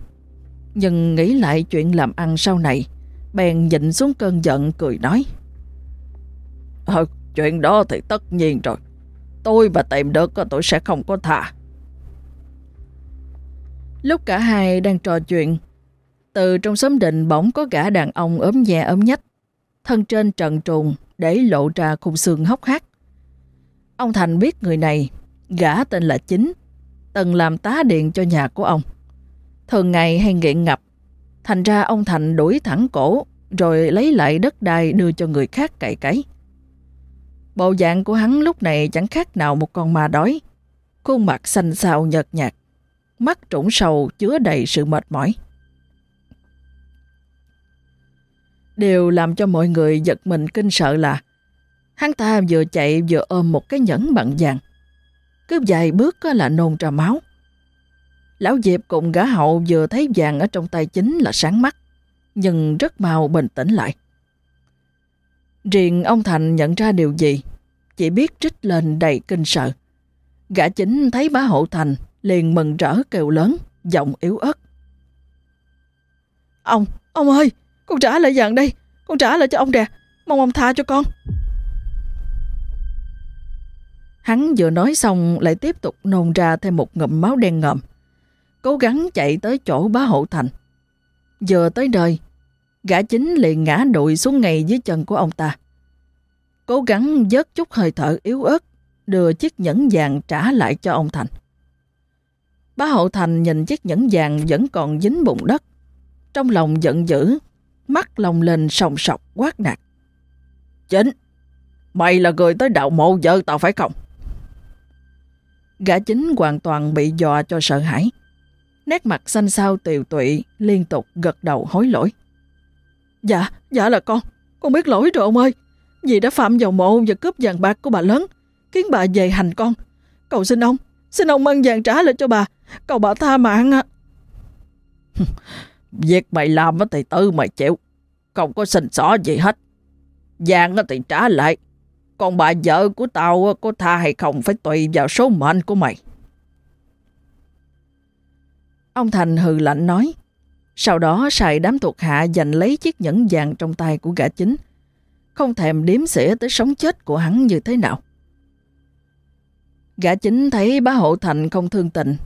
nhưng nghĩ lại chuyện làm ăn sau này, bèn nhịn xuống cơn giận cười nói. Ờ, chuyện đó thì tất nhiên rồi. Tôi và tìm được tôi sẽ không có thà. Lúc cả hai đang trò chuyện, từ trong xóm định bỗng có gã đàn ông ốm nhẹ ốm nhách, thân trên trần trùng để lộ ra khung xương hốc hác. Ông Thành biết người này, gã tên là Chính, từng làm tá điện cho nhà của ông. Thường ngày hay nghiện ngập, thành ra ông Thành đuổi thẳng cổ rồi lấy lại đất đai đưa cho người khác cày cấy. Bộ dạng của hắn lúc này chẳng khác nào một con ma đói, khuôn mặt xanh xao nhợt nhạt, mắt trũng sầu chứa đầy sự mệt mỏi. Điều làm cho mọi người giật mình kinh sợ là hắn ta vừa chạy vừa ôm một cái nhẫn bằng vàng. Cứ vài bước là nôn ra máu. Lão Diệp cùng gã hậu vừa thấy vàng ở trong tay chính là sáng mắt, nhưng rất mau bình tĩnh lại. Riêng ông Thành nhận ra điều gì, chỉ biết trích lên đầy kinh sợ. Gã chính thấy bá hộ Thành liền mừng rỡ kêu lớn, giọng yếu ớt. Ông, ông ơi, con trả lại vàng đây, con trả lại cho ông nè, mong ông tha cho con. Hắn vừa nói xong lại tiếp tục nôn ra thêm một ngụm máu đen ngậm. Cố gắng chạy tới chỗ bá hộ thành. Vừa tới nơi, gã chính liền ngã đụi xuống ngay dưới chân của ông ta. Cố gắng vớt chút hơi thở yếu ớt, đưa chiếc nhẫn vàng trả lại cho ông Thành. Bá hộ Thành nhìn chiếc nhẫn vàng vẫn còn dính bụng đất. Trong lòng giận dữ, mắt lồng lên sòng sọc quát nạt. Chính, mày là người tới đạo mộ vợ tao phải không? Gã chính hoàn toàn bị dọa cho sợ hãi. Nét mặt xanh xao tiều tụy, liên tục gật đầu hối lỗi. Dạ, dạ là con. Con biết lỗi rồi ông ơi. Dì đã phạm vào mộ và cướp vàng bạc của bà lớn, khiến bà về hành con. Cầu xin ông, xin ông mang vàng trả lại cho bà. Cầu bà tha mạng ạ. Việc mày làm thì tự mày chịu. Không có xin xỏ gì hết. Giang thì trả lại. Còn bà vợ của tao có tha hay không phải tùy vào số mệnh của mày. Ông Thành hừ lạnh nói. Sau đó xài đám thuộc hạ giành lấy chiếc nhẫn vàng trong tay của gã chính. Không thèm đếm xỉa tới sống chết của hắn như thế nào. Gã chính thấy bá hộ Thành không thương tình.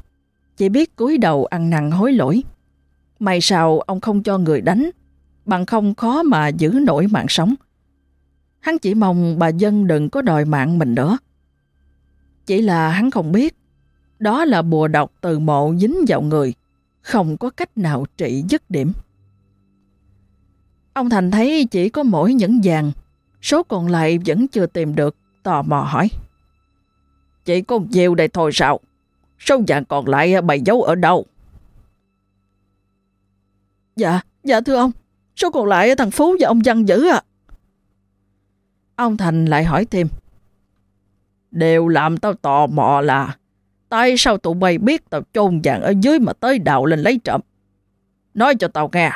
Chỉ biết cúi đầu ăn năn hối lỗi. May sao ông không cho người đánh. Bằng không khó mà giữ nổi mạng sống. Hắn chỉ mong bà dân đừng có đòi mạng mình nữa. Chỉ là hắn không biết, đó là bùa độc từ mộ dính vào người, không có cách nào trị dứt điểm. Ông Thành thấy chỉ có mỗi những vàng, số còn lại vẫn chưa tìm được, tò mò hỏi. Chỉ có nhiều đây thôi sao? Số vàng còn lại à, bày giấu ở đâu? Dạ, dạ thưa ông, số còn lại ở thằng Phú và ông Văn giữ à. Ông Thành lại hỏi thêm. Điều làm tao tò mò là tại sao tụi bay biết tao chôn vàng ở dưới mà tới đào lên lấy trộm? Nói cho tao nghe,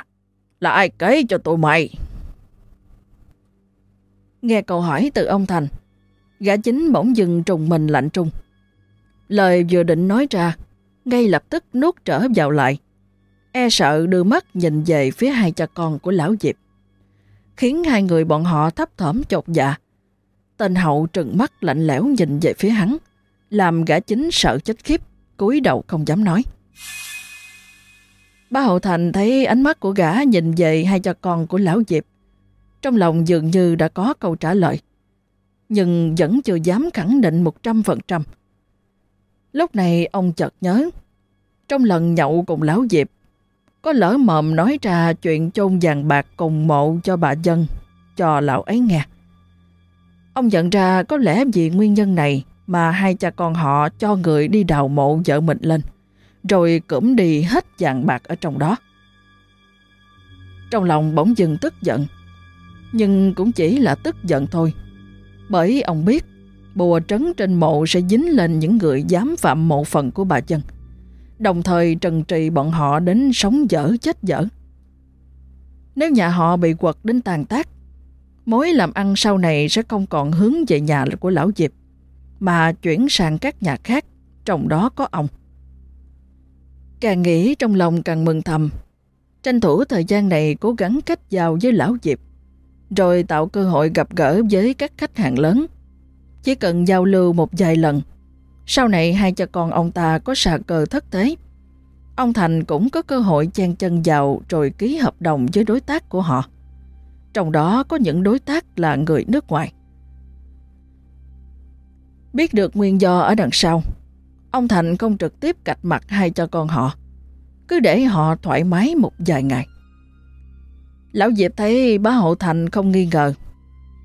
là ai kể cho tụi mày? Nghe câu hỏi từ ông Thành, gã chính bỗng dừng trùng mình lạnh trung. Lời vừa định nói ra, ngay lập tức nuốt trở vào lại. E sợ đưa mắt nhìn về phía hai cha con của lão Diệp. khiến hai người bọn họ thấp thỏm chột dạ. Tên hậu trừng mắt lạnh lẽo nhìn về phía hắn, làm gã chính sợ chết khiếp, cúi đầu không dám nói. Ba Hậu Thành thấy ánh mắt của gã nhìn về hai cha con của Lão Diệp. Trong lòng dường như đã có câu trả lời, nhưng vẫn chưa dám khẳng định 100%. Lúc này ông chợt nhớ, trong lần nhậu cùng Lão Diệp, có lỡ mồm nói ra chuyện chôn vàng bạc cùng mộ cho bà dân, cho lão ấy nghe. Ông nhận ra có lẽ vì nguyên nhân này mà hai cha con họ cho người đi đào mộ vợ mình lên, rồi cưỡng đi hết vàng bạc ở trong đó. Trong lòng bỗng dừng tức giận, nhưng cũng chỉ là tức giận thôi. Bởi ông biết bùa trấn trên mộ sẽ dính lên những người dám phạm mộ phần của bà dân đồng thời trần trị bọn họ đến sống dở chết dở. Nếu nhà họ bị quật đến tàn tác, mối làm ăn sau này sẽ không còn hướng về nhà của lão Diệp, mà chuyển sang các nhà khác, trong đó có ông. Càng nghĩ trong lòng càng mừng thầm, tranh thủ thời gian này cố gắng kết giao với lão Diệp, rồi tạo cơ hội gặp gỡ với các khách hàng lớn. Chỉ cần giao lưu một vài lần sau này hai cha con ông ta có xà cờ thất thế. Ông Thành cũng có cơ hội chen chân vào rồi ký hợp đồng với đối tác của họ. Trong đó có những đối tác là người nước ngoài. Biết được nguyên do ở đằng sau, ông Thành không trực tiếp cạch mặt hai cha con họ, cứ để họ thoải mái một vài ngày. Lão Diệp thấy bá hộ Thành không nghi ngờ,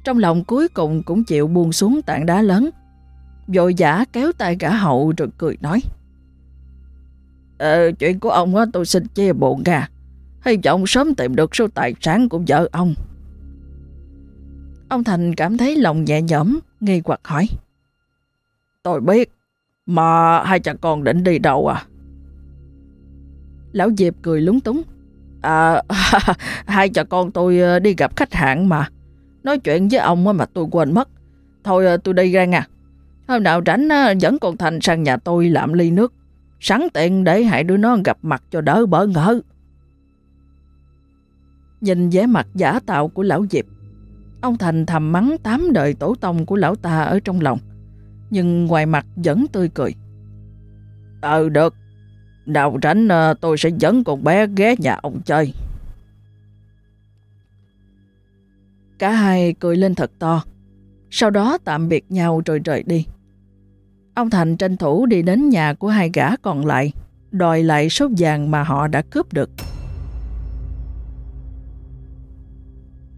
trong lòng cuối cùng cũng chịu buông xuống tảng đá lớn, Vội giả kéo tay cả hậu rồi cười nói. Ờ, chuyện của ông á, tôi xin chia buồn gà Hy vọng sớm tìm được số tài sản của vợ ông. Ông Thành cảm thấy lòng nhẹ nhõm, nghi hoặc hỏi. Tôi biết, mà hai cha con định đi đâu à? Lão Diệp cười lúng túng. À, hai cha con tôi ờ, đi gặp khách hàng mà. Nói chuyện với ông mà tôi quên mất. Thôi ờ, tôi đi ra nha. Hôm nào rảnh dẫn con Thành sang nhà tôi làm ly nước. Sẵn tiện để hai đứa nó gặp mặt cho đỡ bỡ ngỡ. Nhìn vẻ mặt giả tạo của lão Diệp, ông Thành thầm mắng tám đời tổ tông của lão ta ở trong lòng. Nhưng ngoài mặt vẫn tươi cười. Ừ được, nào rảnh ờ, tôi sẽ dẫn con bé ghé nhà ông chơi. Cả hai cười lên thật to, sau đó tạm biệt nhau rồi rời đi. Ông Thành tranh thủ đi đến nhà của hai gã còn lại, đòi lại số vàng mà họ đã cướp được.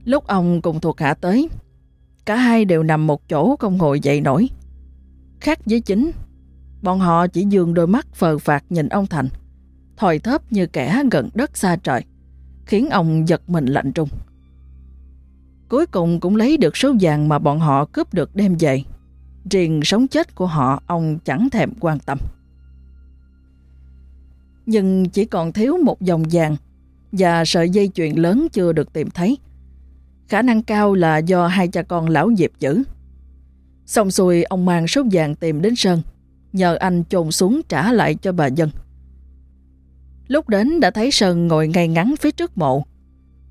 Lúc ông cùng thuộc hạ tới, cả hai đều nằm một chỗ không ngồi dậy nổi. Khác với chính, bọn họ chỉ dường đôi mắt phờ phạt nhìn ông Thành, thòi thớp như kẻ gần đất xa trời, khiến ông giật mình lạnh trung. Cuối cùng cũng lấy được số vàng mà bọn họ cướp được đem về, riêng sống chết của họ ông chẳng thèm quan tâm. Nhưng chỉ còn thiếu một dòng vàng và sợi dây chuyền lớn chưa được tìm thấy. Khả năng cao là do hai cha con lão Diệp giữ. Xong xuôi ông mang số vàng tìm đến Sơn, nhờ anh chôn xuống trả lại cho bà dân. Lúc đến đã thấy Sơn ngồi ngay ngắn phía trước mộ.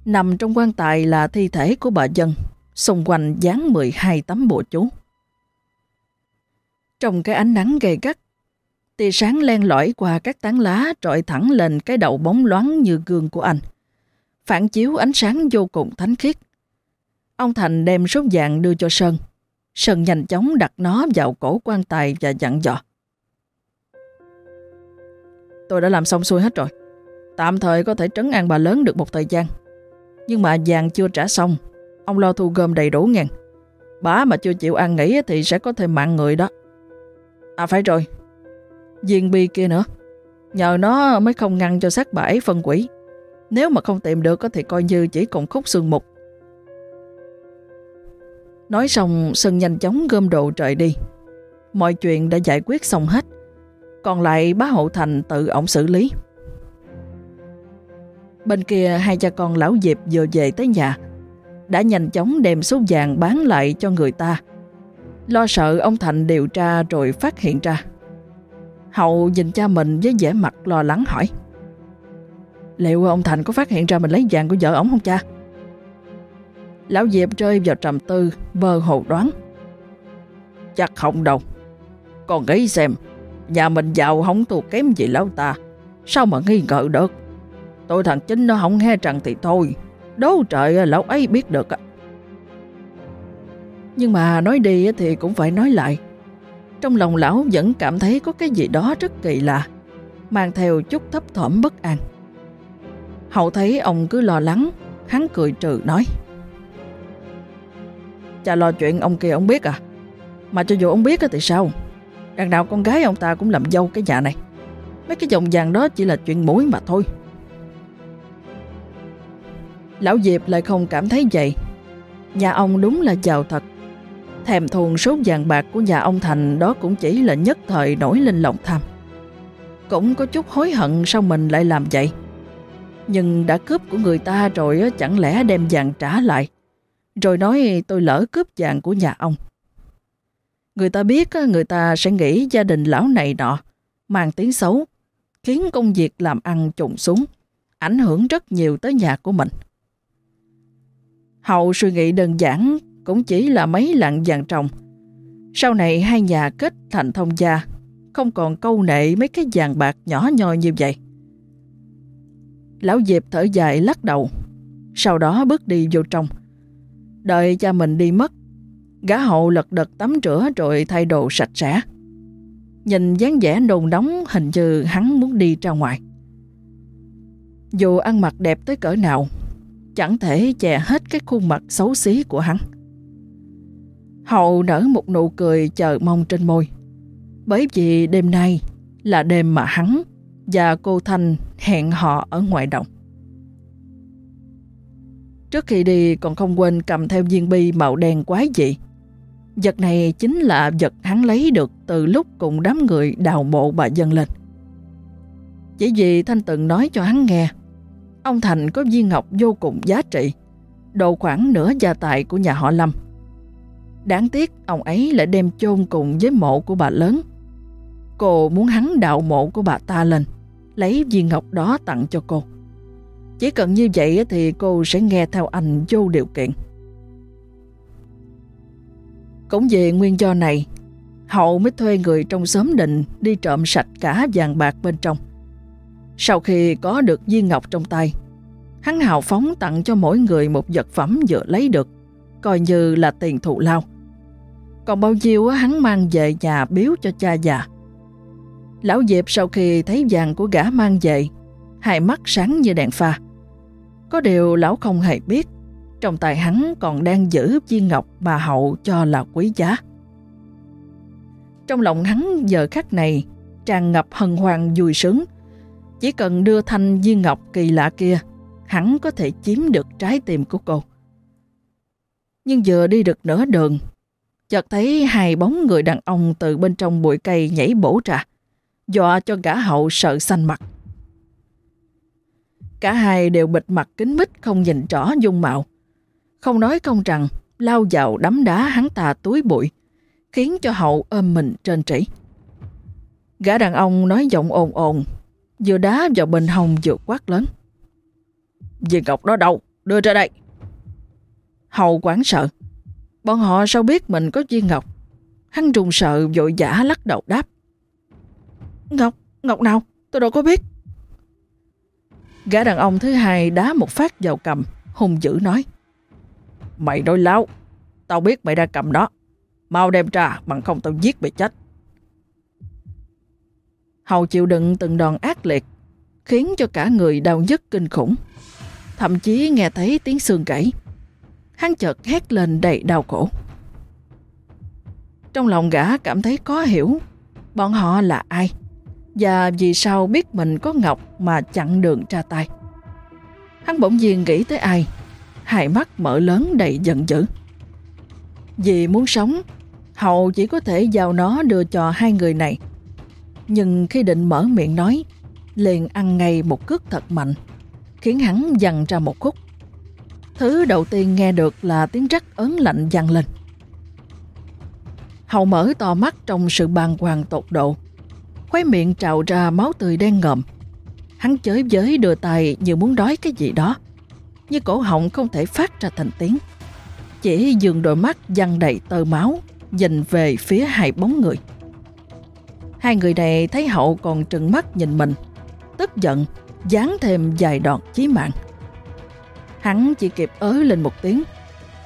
Nằm trong quan tài là thi thể của bà dân, xung quanh dán 12 tấm bộ chú. Trong cái ánh nắng gay gắt, tia sáng len lỏi qua các tán lá trọi thẳng lên cái đầu bóng loáng như gương của anh. Phản chiếu ánh sáng vô cùng thánh khiết. Ông Thành đem số vàng đưa cho Sơn. Sơn nhanh chóng đặt nó vào cổ quan tài và dặn dò. Tôi đã làm xong xuôi hết rồi. Tạm thời có thể trấn an bà lớn được một thời gian. Nhưng mà vàng chưa trả xong. Ông lo thu gom đầy đủ ngàn. Bà mà chưa chịu ăn nghỉ thì sẽ có thêm mạng người đó. À phải rồi, viên bi kia nữa. Nhờ nó mới không ngăn cho xác bãi phân quỷ. Nếu mà không tìm được thì coi như chỉ còn khúc xương mục. Nói xong, Sơn nhanh chóng gom đồ trời đi. Mọi chuyện đã giải quyết xong hết. Còn lại bá hộ thành tự ổng xử lý. Bên kia hai cha con lão Diệp vừa về tới nhà. Đã nhanh chóng đem số vàng bán lại cho người ta Lo sợ ông Thành điều tra rồi phát hiện ra. Hậu nhìn cha mình với vẻ mặt lo lắng hỏi. Liệu ông Thành có phát hiện ra mình lấy vàng của vợ ổng không cha? Lão Diệp rơi vào trầm tư, bơ hồ đoán. Chắc không đâu. Còn nghĩ xem, nhà mình giàu không thua kém gì lão ta. Sao mà nghi ngờ được? Tôi thằng chính nó không nghe rằng thì thôi. Đố trời lão ấy biết được. Nhưng mà nói đi thì cũng phải nói lại. Trong lòng lão vẫn cảm thấy có cái gì đó rất kỳ lạ, mang theo chút thấp thỏm bất an. Hậu thấy ông cứ lo lắng, hắn cười trừ nói. Cha lo chuyện ông kia ông biết à? Mà cho dù ông biết thì sao? Đằng nào con gái ông ta cũng làm dâu cái nhà này. Mấy cái dòng vàng đó chỉ là chuyện mũi mà thôi. Lão Diệp lại không cảm thấy vậy. Nhà ông đúng là giàu thật. Thèm thuồng số vàng bạc của nhà ông Thành đó cũng chỉ là nhất thời nổi lên lòng tham. Cũng có chút hối hận sao mình lại làm vậy. Nhưng đã cướp của người ta rồi chẳng lẽ đem vàng trả lại. Rồi nói tôi lỡ cướp vàng của nhà ông. Người ta biết người ta sẽ nghĩ gia đình lão này nọ, mang tiếng xấu, khiến công việc làm ăn trùng xuống, ảnh hưởng rất nhiều tới nhà của mình. Hậu suy nghĩ đơn giản cũng chỉ là mấy lạng vàng trồng. Sau này hai nhà kết thành thông gia, không còn câu nệ mấy cái vàng bạc nhỏ nhoi như vậy. Lão Diệp thở dài lắc đầu, sau đó bước đi vô trong. Đợi cha mình đi mất, gã hậu lật đật tắm rửa rồi thay đồ sạch sẽ. Nhìn dáng vẻ đồn đóng hình như hắn muốn đi ra ngoài. Dù ăn mặc đẹp tới cỡ nào, chẳng thể che hết cái khuôn mặt xấu xí của hắn. Hậu nở một nụ cười chờ mong trên môi. Bởi vì đêm nay là đêm mà hắn và cô Thanh hẹn họ ở ngoài đồng. Trước khi đi còn không quên cầm theo viên bi màu đen quái dị. Vật này chính là vật hắn lấy được từ lúc cùng đám người đào mộ bà dân lên. Chỉ vì Thanh từng nói cho hắn nghe, ông Thành có viên ngọc vô cùng giá trị, độ khoảng nửa gia tài của nhà họ Lâm. Đáng tiếc ông ấy lại đem chôn cùng với mộ của bà lớn. Cô muốn hắn đạo mộ của bà ta lên, lấy viên ngọc đó tặng cho cô. Chỉ cần như vậy thì cô sẽ nghe theo anh vô điều kiện. Cũng vì nguyên do này, Hậu mới thuê người trong xóm định đi trộm sạch cả vàng bạc bên trong. Sau khi có được viên ngọc trong tay, hắn hào phóng tặng cho mỗi người một vật phẩm vừa lấy được, coi như là tiền thù lao. Còn bao nhiêu hắn mang về nhà biếu cho cha già. Lão Diệp sau khi thấy vàng của gã mang về, hai mắt sáng như đèn pha. Có điều lão không hề biết, trong tay hắn còn đang giữ viên ngọc bà hậu cho là quý giá. Trong lòng hắn giờ khắc này tràn ngập hân hoan vui sướng. Chỉ cần đưa thanh viên ngọc kỳ lạ kia, hắn có thể chiếm được trái tim của cô. Nhưng vừa đi được nửa đường, chợt thấy hai bóng người đàn ông từ bên trong bụi cây nhảy bổ ra, dọa cho gã hậu sợ xanh mặt. Cả hai đều bịt mặt kính mít không nhìn rõ dung mạo. Không nói không rằng, lao vào đấm đá hắn ta túi bụi, khiến cho hậu ôm mình trên trĩ. Gã đàn ông nói giọng ồn ồn, vừa đá vào bên hông vừa quát lớn. Viên ngọc đó đâu? Đưa ra đây. Hậu quán sợ. Bọn họ sao biết mình có viên ngọc? Hắn rùng sợ vội giả lắc đầu đáp. Ngọc, Ngọc nào? Tôi đâu có biết. Gã đàn ông thứ hai đá một phát vào cầm, hùng dữ nói. Mày nói láo, tao biết mày đang cầm đó. Mau đem ra bằng không tao giết mày chết. Hầu chịu đựng từng đòn ác liệt, khiến cho cả người đau nhức kinh khủng. Thậm chí nghe thấy tiếng xương gãy. Hắn chợt hét lên đầy đau khổ. Trong lòng gã cảm thấy có hiểu bọn họ là ai và vì sao biết mình có Ngọc mà chặn đường tra tay. Hắn bỗng nhiên nghĩ tới ai, hai mắt mở lớn đầy giận dữ. Vì muốn sống, Hậu chỉ có thể giao nó đưa cho hai người này. Nhưng khi định mở miệng nói, liền ăn ngay một cước thật mạnh, khiến hắn dằn ra một khúc. Thứ đầu tiên nghe được là tiếng rắc ớn lạnh vang lên. Hậu mở to mắt trong sự bàng hoàng tột độ, khóe miệng trào ra máu tươi đen ngầm. Hắn chới giới đưa tay như muốn đói cái gì đó, như cổ họng không thể phát ra thành tiếng. chỉ dường đôi mắt văng đầy tơ máu, dành về phía hai bóng người. Hai người này thấy hậu còn trừng mắt nhìn mình, tức giận, dán thêm vài đòn chí mạng. Hắn chỉ kịp ớ lên một tiếng,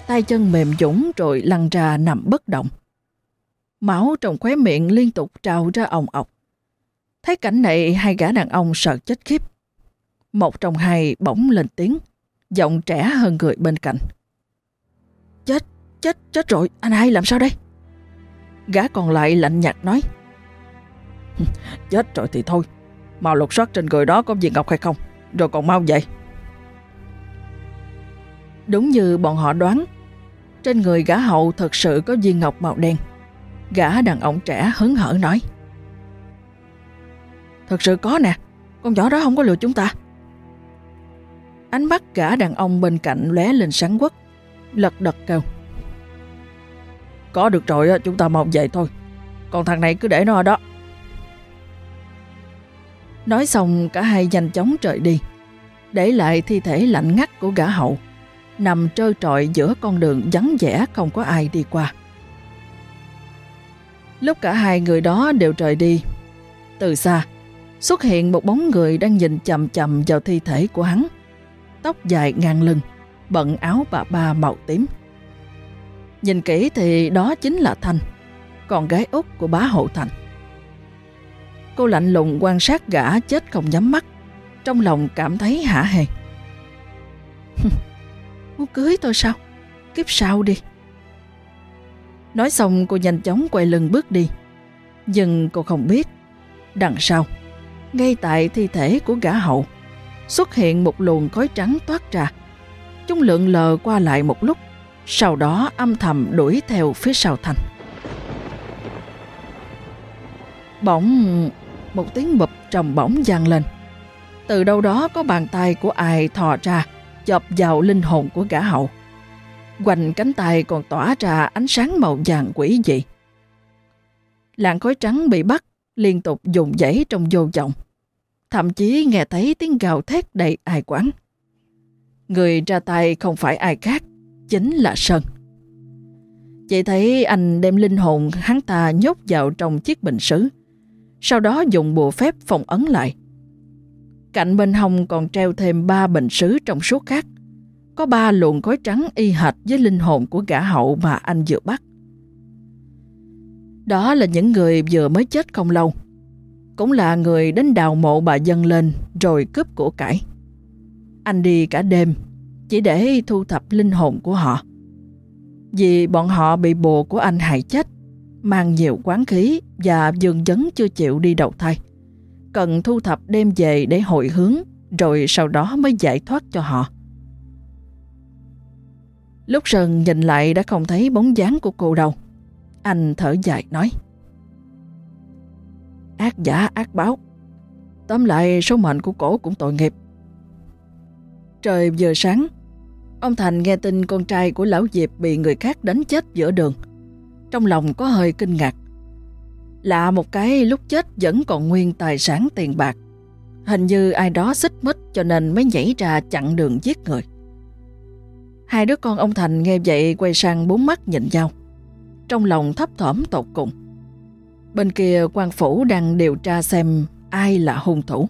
tay chân mềm dũng rồi lăn ra nằm bất động. Máu trong khóe miệng liên tục trào ra ồng ọc. Thấy cảnh này hai gã đàn ông sợ chết khiếp. Một trong hai bỗng lên tiếng, giọng trẻ hơn người bên cạnh. Chết, chết, chết rồi, anh hai làm sao đây? Gã còn lại lạnh nhạt nói. chết rồi thì thôi, mau lục soát trên người đó có viên ngọc hay không, rồi còn mau vậy. Đúng như bọn họ đoán, trên người gã hậu thật sự có viên ngọc màu đen. Gã đàn ông trẻ hớn hở nói. Thật sự có nè, con nhỏ đó không có lừa chúng ta. Ánh mắt gã đàn ông bên cạnh lóe lên sáng quất, lật đật kêu. Có được rồi chúng ta mau về thôi, còn thằng này cứ để nó ở đó. Nói xong cả hai nhanh chóng trời đi, để lại thi thể lạnh ngắt của gã hậu, nằm trơ trọi giữa con đường vắng vẻ không có ai đi qua. Lúc cả hai người đó đều rời đi, từ xa, xuất hiện một bóng người đang nhìn chầm chầm vào thi thể của hắn. Tóc dài ngang lưng, bận áo bà ba màu tím. Nhìn kỹ thì đó chính là Thanh, con gái út của bá hộ Thành. Cô lạnh lùng quan sát gã chết không nhắm mắt, trong lòng cảm thấy hả hề. Muốn cưới tôi sao? Kiếp sau đi. Nói xong cô nhanh chóng quay lưng bước đi. Nhưng cô không biết, đằng sau, ngay tại thi thể của gã hậu, xuất hiện một luồng khói trắng toát ra. Chúng lượn lờ qua lại một lúc, sau đó âm thầm đuổi theo phía sau Thành. Bỗng, một tiếng bụp trầm bỗng vang lên. Từ đâu đó có bàn tay của ai thò ra, chọc vào linh hồn của gã hậu. Quanh cánh tay còn tỏa ra ánh sáng màu vàng quỷ dị. Làn khói trắng bị bắt, liên tục dùng dãy trong vô vọng. Thậm chí nghe thấy tiếng gào thét đầy ai quán. Người ra tay không phải ai khác, chính là Sơn. Chị thấy anh đem linh hồn hắn ta nhốt vào trong chiếc bình sứ, sau đó dùng bùa phép phòng ấn lại. Cạnh bên hông còn treo thêm ba bình sứ trong suốt khác. Có ba luồng khói trắng y hệt với linh hồn của gã hậu mà anh vừa bắt. Đó là những người vừa mới chết không lâu. Cũng là người đến đào mộ bà dân lên rồi cướp của cải. Anh đi cả đêm chỉ để thu thập linh hồn của họ. Vì bọn họ bị bồ của anh hại chết, mang nhiều quán khí và dường dấn chưa chịu đi đầu thai. Cần thu thập đem về để hội hướng rồi sau đó mới giải thoát cho họ. Lúc Sơn nhìn lại đã không thấy bóng dáng của cô đâu. Anh thở dài nói. Ác giả ác báo. Tóm lại số mệnh của cổ cũng tội nghiệp. Trời vừa sáng, ông Thành nghe tin con trai của lão Diệp bị người khác đánh chết giữa đường. Trong lòng có hơi kinh ngạc. Lạ một cái lúc chết vẫn còn nguyên tài sản tiền bạc. Hình như ai đó xích mít cho nên mới nhảy ra chặn đường giết người. Hai đứa con ông Thành nghe vậy quay sang bốn mắt nhìn nhau. Trong lòng thấp thỏm tột cùng. Bên kia quan phủ đang điều tra xem ai là hung thủ.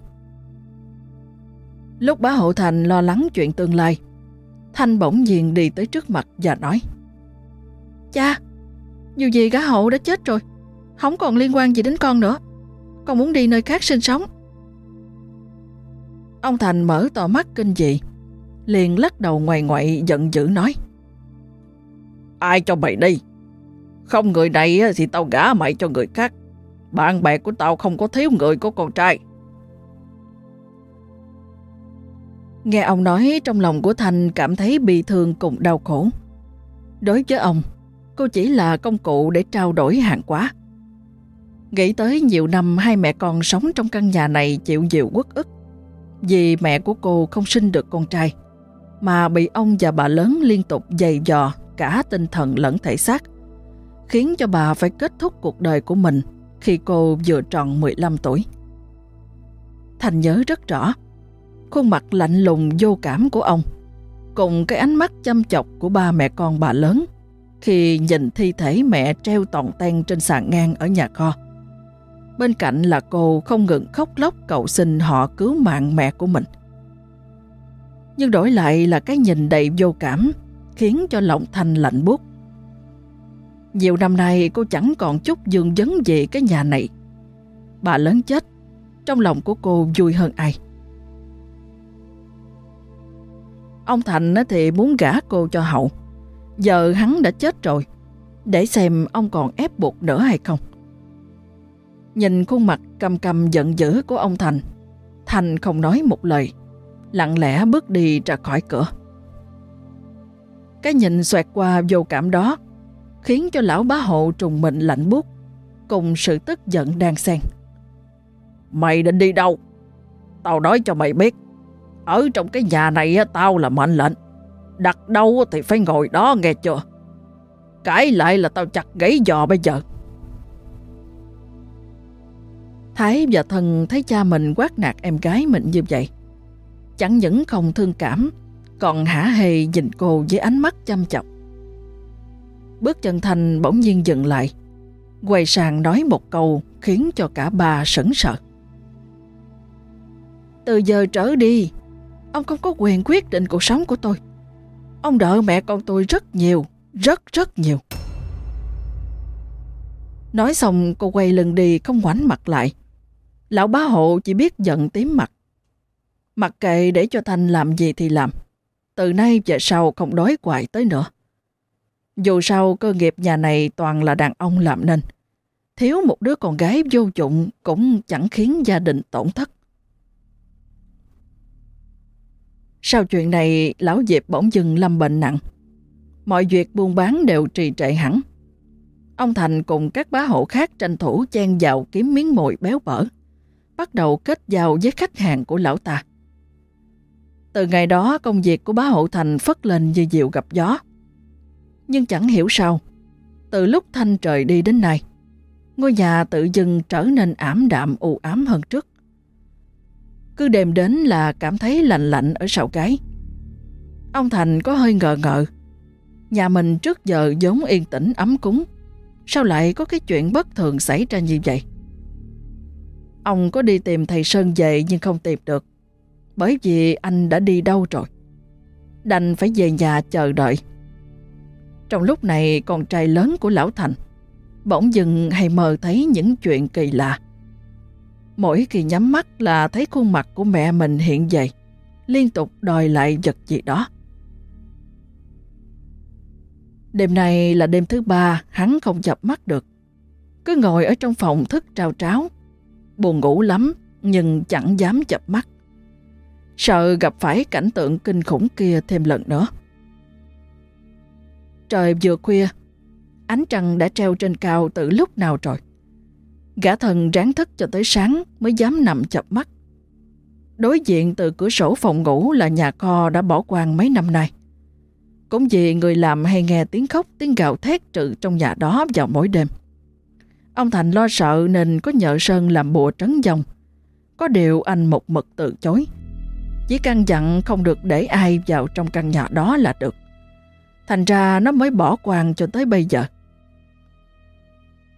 Lúc bá hộ Thành lo lắng chuyện tương lai, Thanh bỗng nhiên đi tới trước mặt và nói Cha, dù gì gã hậu đã chết rồi, không còn liên quan gì đến con nữa. Con muốn đi nơi khác sinh sống. Ông Thành mở to mắt kinh dị, liền lắc đầu ngoài ngoại giận dữ nói. Ai cho mày đi? Không người này thì tao gả mày cho người khác. Bạn bè của tao không có thiếu người của con trai. Nghe ông nói trong lòng của thành cảm thấy bị thương cùng đau khổ. Đối với ông, cô chỉ là công cụ để trao đổi hàng quá. Nghĩ tới nhiều năm hai mẹ con sống trong căn nhà này chịu nhiều quất ức vì mẹ của cô không sinh được con trai, mà bị ông và bà lớn liên tục dày dò cả tinh thần lẫn thể xác, khiến cho bà phải kết thúc cuộc đời của mình khi cô vừa tròn 15 tuổi. Thành nhớ rất rõ, khuôn mặt lạnh lùng vô cảm của ông, cùng cái ánh mắt chăm chọc của ba mẹ con bà lớn khi nhìn thi thể mẹ treo toàn ten trên sàn ngang ở nhà kho. Bên cạnh là cô không ngừng khóc lóc cầu xin họ cứu mạng mẹ của mình. Nhưng đổi lại là cái nhìn đầy vô cảm khiến cho lòng Thanh lạnh buốt. Nhiều năm nay cô chẳng còn chút dương vấn gì cái nhà này. Bà lớn chết, trong lòng của cô vui hơn ai. Ông Thành thì muốn gả cô cho Hậu. Giờ hắn đã chết rồi, để xem ông còn ép buộc nữa hay không. Nhìn khuôn mặt cầm cầm giận dữ của ông Thành, Thành không nói một lời, lặng lẽ bước đi ra khỏi cửa. Cái nhìn xoẹt qua vô cảm đó khiến cho lão bá hộ trùng mình lạnh buốt cùng sự tức giận đang xen. Mày định đi đâu? Tao nói cho mày biết. Ở trong cái nhà này tao là mệnh lệnh. Đặt đâu thì phải ngồi đó nghe chưa? Cãi lại là tao chặt gãy giò bây giờ. Thái và thần thấy cha mình quát nạt em gái mình như vậy. Chẳng những không thương cảm, còn hả hề nhìn cô với ánh mắt chăm chọc. Bước chân Thành bỗng nhiên dừng lại, quay sang nói một câu khiến cho cả ba sững sờ. Từ giờ trở đi, ông không có quyền quyết định cuộc sống của tôi. Ông đợi mẹ con tôi rất nhiều, rất rất nhiều. Nói xong cô quay lưng đi không ngoảnh mặt lại. Lão bá hộ chỉ biết giận tím mặt. Mặc kệ để cho Thanh làm gì thì làm. Từ nay về sau không đói quại tới nữa. Dù sao cơ nghiệp nhà này toàn là đàn ông làm nên. Thiếu một đứa con gái vô dụng cũng chẳng khiến gia đình tổn thất. Sau chuyện này, lão Diệp bỗng dừng lâm bệnh nặng. Mọi việc buôn bán đều trì trệ hẳn. Ông Thành cùng các bá hộ khác tranh thủ chen vào kiếm miếng mồi béo bở, bắt đầu kết giao với khách hàng của lão ta. Từ ngày đó, công việc của bá hộ Thành phất lên như diệu gặp gió. Nhưng chẳng hiểu sao, từ lúc Thanh trời đi đến nay, ngôi nhà tự dưng trở nên ảm đạm u ám hơn trước. Cứ đêm đến là cảm thấy lạnh lạnh ở sau cái. Ông Thành có hơi ngờ ngợ. Nhà mình trước giờ giống yên tĩnh ấm cúng. Sao lại có cái chuyện bất thường xảy ra như vậy? Ông có đi tìm thầy Sơn về nhưng không tìm được. Bởi vì anh đã đi đâu rồi. Đành phải về nhà chờ đợi. Trong lúc này con trai lớn của Lão Thành bỗng dừng hay mơ thấy những chuyện kỳ lạ. Mỗi khi nhắm mắt là thấy khuôn mặt của mẹ mình hiện dậy, liên tục đòi lại vật gì đó. Đêm nay là đêm thứ ba, hắn không chập mắt được. Cứ ngồi ở trong phòng thức trao tráo. Buồn ngủ lắm, nhưng chẳng dám chập mắt. Sợ gặp phải cảnh tượng kinh khủng kia thêm lần nữa. Trời vừa khuya, ánh trăng đã treo trên cao từ lúc nào rồi. Gã thần ráng thức cho tới sáng mới dám nằm chập mắt. Đối diện từ cửa sổ phòng ngủ là nhà kho đã bỏ quang mấy năm nay. Cũng vì người làm hay nghe tiếng khóc, tiếng gào thét trừ trong nhà đó vào mỗi đêm. Ông Thành lo sợ nên có nhờ Sơn làm bùa trấn dòng. Có điều anh một mực từ chối. Chỉ căn dặn không được để ai vào trong căn nhà đó là được. Thành ra nó mới bỏ quang cho tới bây giờ.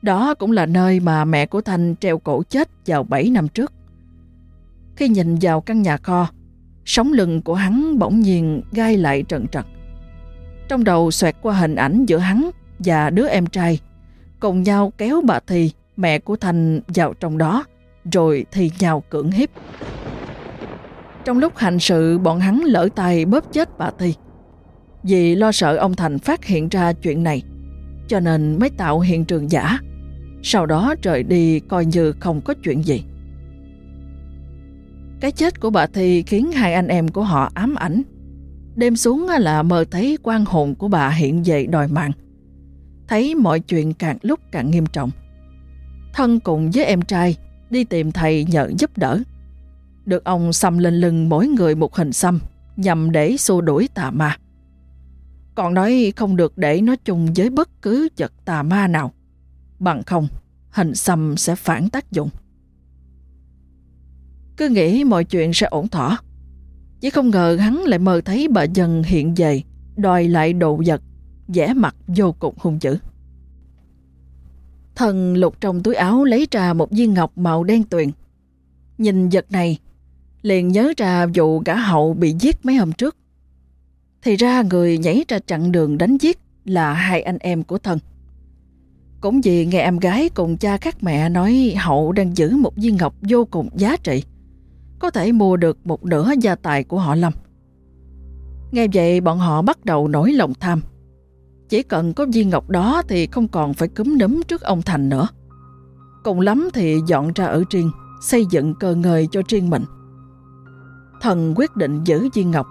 Đó cũng là nơi mà mẹ của Thanh treo cổ chết vào 7 năm trước. Khi nhìn vào căn nhà kho, sống lưng của hắn bỗng nhiên gai lại trần trật. Trong đầu xoẹt qua hình ảnh giữa hắn và đứa em trai, cùng nhau kéo bà Thì, mẹ của Thành vào trong đó, rồi thì nhau cưỡng hiếp. Trong lúc hành sự, bọn hắn lỡ tay bóp chết bà Thì. Vì lo sợ ông Thành phát hiện ra chuyện này, cho nên mới tạo hiện trường giả. Sau đó rời đi coi như không có chuyện gì. Cái chết của bà Thi khiến hai anh em của họ ám ảnh. Đêm xuống là mơ thấy quan hồn của bà hiện về đòi mạng. Thấy mọi chuyện càng lúc càng nghiêm trọng. Thân cùng với em trai đi tìm thầy nhờ giúp đỡ. Được ông xăm lên lưng mỗi người một hình xăm nhằm để xua đuổi tà ma. Còn nói không được để nó chung với bất cứ vật tà ma nào. Bằng không, hình xăm sẽ phản tác dụng. Cứ nghĩ mọi chuyện sẽ ổn thỏa. Chỉ không ngờ hắn lại mơ thấy bà dần hiện về, đòi lại đồ vật, vẻ mặt vô cùng hung dữ. Thần lục trong túi áo lấy ra một viên ngọc màu đen tuyền. Nhìn vật này, liền nhớ ra vụ gã hậu bị giết mấy hôm trước. Thì ra người nhảy ra chặn đường đánh giết là hai anh em của thần. Cũng vì nghe em gái cùng cha các mẹ nói hậu đang giữ một viên ngọc vô cùng giá trị, có thể mua được một nửa gia tài của họ Lâm. Nghe vậy bọn họ bắt đầu nổi lòng tham. Chỉ cần có viên ngọc đó thì không còn phải cúm nấm trước ông Thành nữa. Cùng lắm thì dọn ra ở riêng, xây dựng cơ ngơi cho riêng mình. Thần quyết định giữ viên ngọc,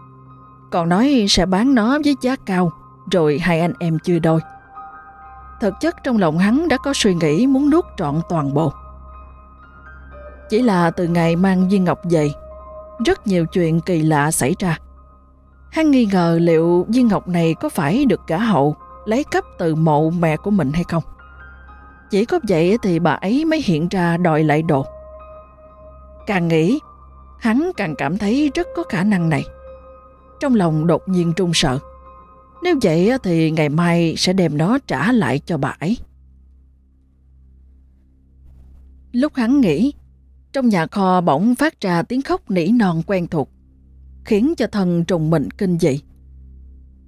còn nói sẽ bán nó với giá cao, rồi hai anh em chia đôi. Thực chất trong lòng hắn đã có suy nghĩ muốn nuốt trọn toàn bộ. Chỉ là từ ngày mang viên ngọc về, rất nhiều chuyện kỳ lạ xảy ra. Hắn nghi ngờ liệu viên ngọc này có phải được cả hậu lấy cấp từ mộ mẹ của mình hay không. Chỉ có vậy thì bà ấy mới hiện ra đòi lại đồ. Càng nghĩ, hắn càng cảm thấy rất có khả năng này. Trong lòng đột nhiên trung sợ. Nếu vậy thì ngày mai sẽ đem nó trả lại cho bà ấy. Lúc hắn nghĩ, trong nhà kho bỗng phát ra tiếng khóc nỉ non quen thuộc, khiến cho thần trùng mình kinh dị.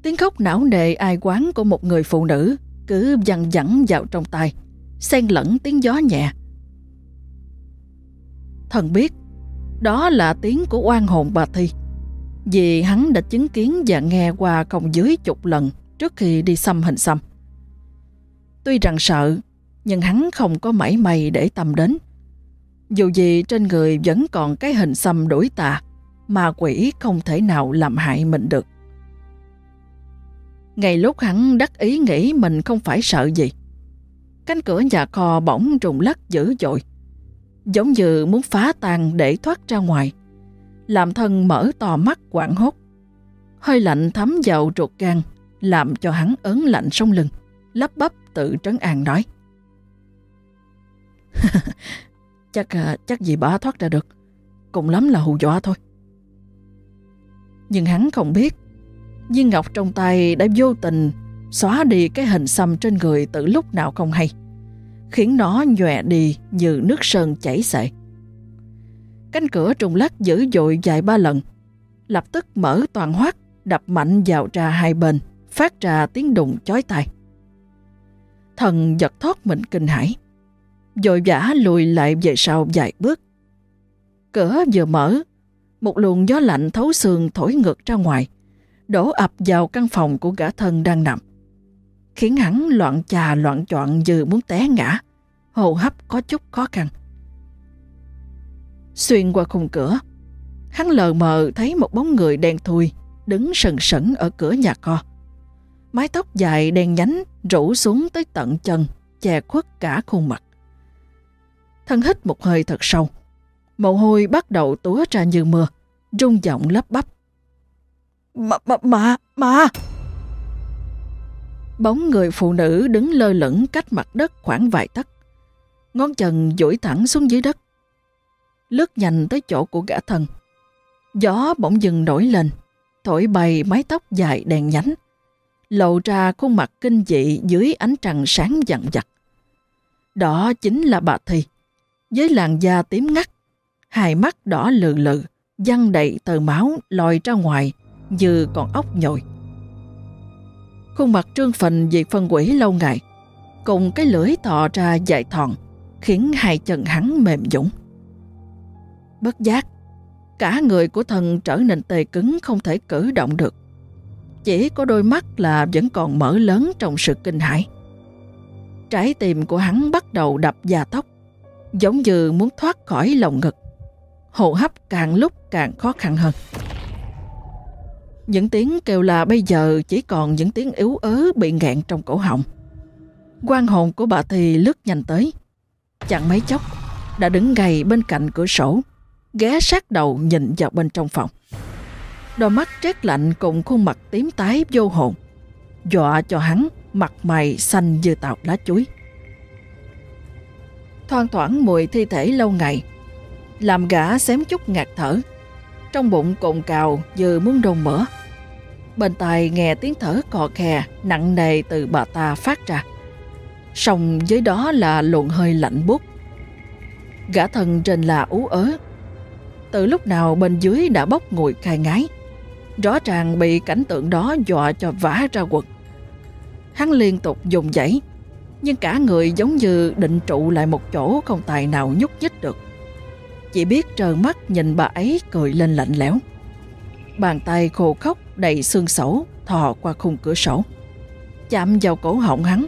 Tiếng khóc não nề ai quán của một người phụ nữ cứ dằn dẳng vào trong tai, xen lẫn tiếng gió nhẹ. Thần biết, đó là tiếng của oan hồn bà Thi vì hắn đã chứng kiến và nghe qua không dưới chục lần trước khi đi xăm hình xăm. Tuy rằng sợ, nhưng hắn không có mảy may để tâm đến. Dù gì trên người vẫn còn cái hình xăm đổi tà, mà quỷ không thể nào làm hại mình được. Ngay lúc hắn đắc ý nghĩ mình không phải sợ gì, cánh cửa nhà kho bỗng trùng lắc dữ dội, giống như muốn phá tan để thoát ra ngoài làm thân mở to mắt quảng hốt. Hơi lạnh thấm vào ruột gan, làm cho hắn ớn lạnh sông lưng, lắp bắp tự trấn an nói. chắc à, chắc gì bà thoát ra được, cùng lắm là hù dọa thôi. Nhưng hắn không biết, viên ngọc trong tay đã vô tình xóa đi cái hình xăm trên người từ lúc nào không hay, khiến nó nhòe đi như nước sơn chảy xệ. Cánh cửa trùng lắc dữ dội dài ba lần. Lập tức mở toàn hoác, đập mạnh vào ra hai bên, phát ra tiếng đụng chói tai. Thần giật thoát mình kinh hãi, dội vã lùi lại về sau vài bước. Cửa vừa mở, một luồng gió lạnh thấu xương thổi ngược ra ngoài, đổ ập vào căn phòng của gã thân đang nằm, khiến hắn loạn trà loạn trọn như muốn té ngã, hô hấp có chút khó khăn. Xuyên qua khung cửa, hắn lờ mờ thấy một bóng người đen thui đứng sần sẩn ở cửa nhà kho. Mái tóc dài đen nhánh rủ xuống tới tận chân, che khuất cả khuôn mặt. Thân hít một hơi thật sâu. Mồ hôi bắt đầu túa ra như mưa, rung giọng lấp bắp. Mà, mà, mà, mà! Bóng người phụ nữ đứng lơ lửng cách mặt đất khoảng vài tấc. Ngón chân duỗi thẳng xuống dưới đất lướt nhanh tới chỗ của gã thần. Gió bỗng dừng nổi lên, thổi bay mái tóc dài đèn nhánh, lộ ra khuôn mặt kinh dị dưới ánh trăng sáng dặn dặt. Đó chính là bà Thì, với làn da tím ngắt, hai mắt đỏ lừ lừ, văng đầy tờ máu lòi ra ngoài như con ốc nhồi. Khuôn mặt trương phình vì phân quỷ lâu ngày, cùng cái lưỡi thọ ra dài thòn, khiến hai chân hắn mềm dũng. Bất giác, cả người của thần trở nên tê cứng không thể cử động được. Chỉ có đôi mắt là vẫn còn mở lớn trong sự kinh hãi. Trái tim của hắn bắt đầu đập da tóc, giống như muốn thoát khỏi lồng ngực. Hô hấp càng lúc càng khó khăn hơn. Những tiếng kêu là bây giờ chỉ còn những tiếng yếu ớ bị ngạn trong cổ họng. quan hồn của bà thì lướt nhanh tới. Chẳng mấy chốc, đã đứng gầy bên cạnh cửa sổ, ghé sát đầu nhìn vào bên trong phòng. Đôi mắt rét lạnh cùng khuôn mặt tím tái vô hồn, dọa cho hắn mặt mày xanh như tàu lá chuối. Thoang thoảng mùi thi thể lâu ngày, làm gã xém chút ngạt thở. Trong bụng cồn cào như muốn đôn mỡ. Bên tai nghe tiếng thở cò khè nặng nề từ bà ta phát ra. Song dưới đó là luồng hơi lạnh bút. Gã thần trên là ú ớ. Từ lúc nào bên dưới đã bốc ngồi khai ngái. Rõ ràng bị cảnh tượng đó dọa cho vã ra quần. Hắn liên tục dùng dãy, nhưng cả người giống như định trụ lại một chỗ không tài nào nhúc nhích được. Chỉ biết trợn mắt nhìn bà ấy cười lên lạnh lẽo. Bàn tay khô khốc đầy xương sẩu thò qua khung cửa sổ. Chạm vào cổ họng hắn,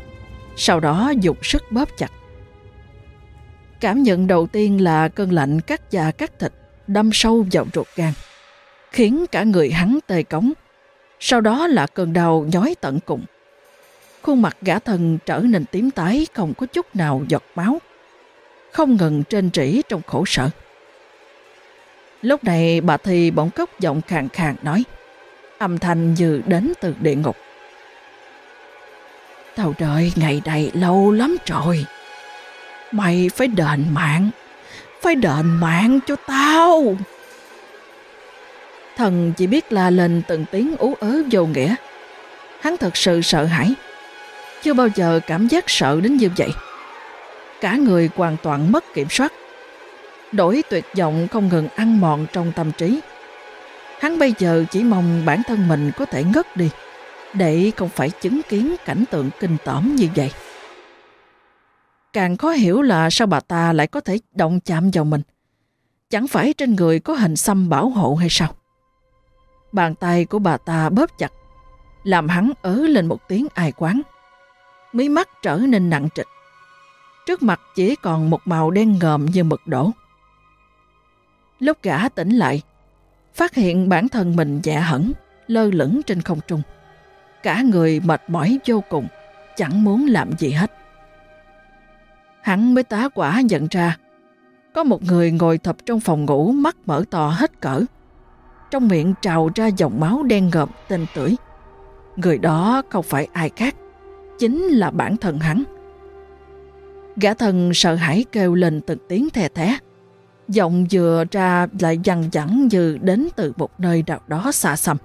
sau đó dùng sức bóp chặt. Cảm nhận đầu tiên là cơn lạnh cắt da cắt thịt, đâm sâu vào ruột gan, khiến cả người hắn tê cống. Sau đó là cơn đau nhói tận cùng. Khuôn mặt gã thần trở nên tím tái không có chút nào giọt máu, không ngừng trên trĩ trong khổ sở. Lúc này bà Thi bỗng cốc giọng khàn khàn nói, âm thanh như đến từ địa ngục. Tao đợi ngày này lâu lắm rồi. Mày phải đền mạng, phải đền mạng cho tao. Thần chỉ biết la lên từng tiếng ú ớ vô nghĩa. Hắn thật sự sợ hãi. Chưa bao giờ cảm giác sợ đến như vậy. Cả người hoàn toàn mất kiểm soát. Đổi tuyệt vọng không ngừng ăn mòn trong tâm trí. Hắn bây giờ chỉ mong bản thân mình có thể ngất đi, để không phải chứng kiến cảnh tượng kinh tởm như vậy. Càng khó hiểu là sao bà ta lại có thể động chạm vào mình. Chẳng phải trên người có hình xăm bảo hộ hay sao? Bàn tay của bà ta bóp chặt, làm hắn ớ lên một tiếng ai quán. Mí mắt trở nên nặng trịch. Trước mặt chỉ còn một màu đen ngòm như mực đổ. Lúc gã tỉnh lại, phát hiện bản thân mình dạ hẳn, lơ lửng trên không trung. Cả người mệt mỏi vô cùng, chẳng muốn làm gì hết. Hắn mới tá quả nhận ra, có một người ngồi thập trong phòng ngủ mắt mở to hết cỡ. Trong miệng trào ra dòng máu đen ngợm tên tưởi. Người đó không phải ai khác, chính là bản thân hắn. Gã thần sợ hãi kêu lên từng tiếng thè thét Giọng vừa ra lại dằn dẳng như đến từ một nơi nào đó xa xăm.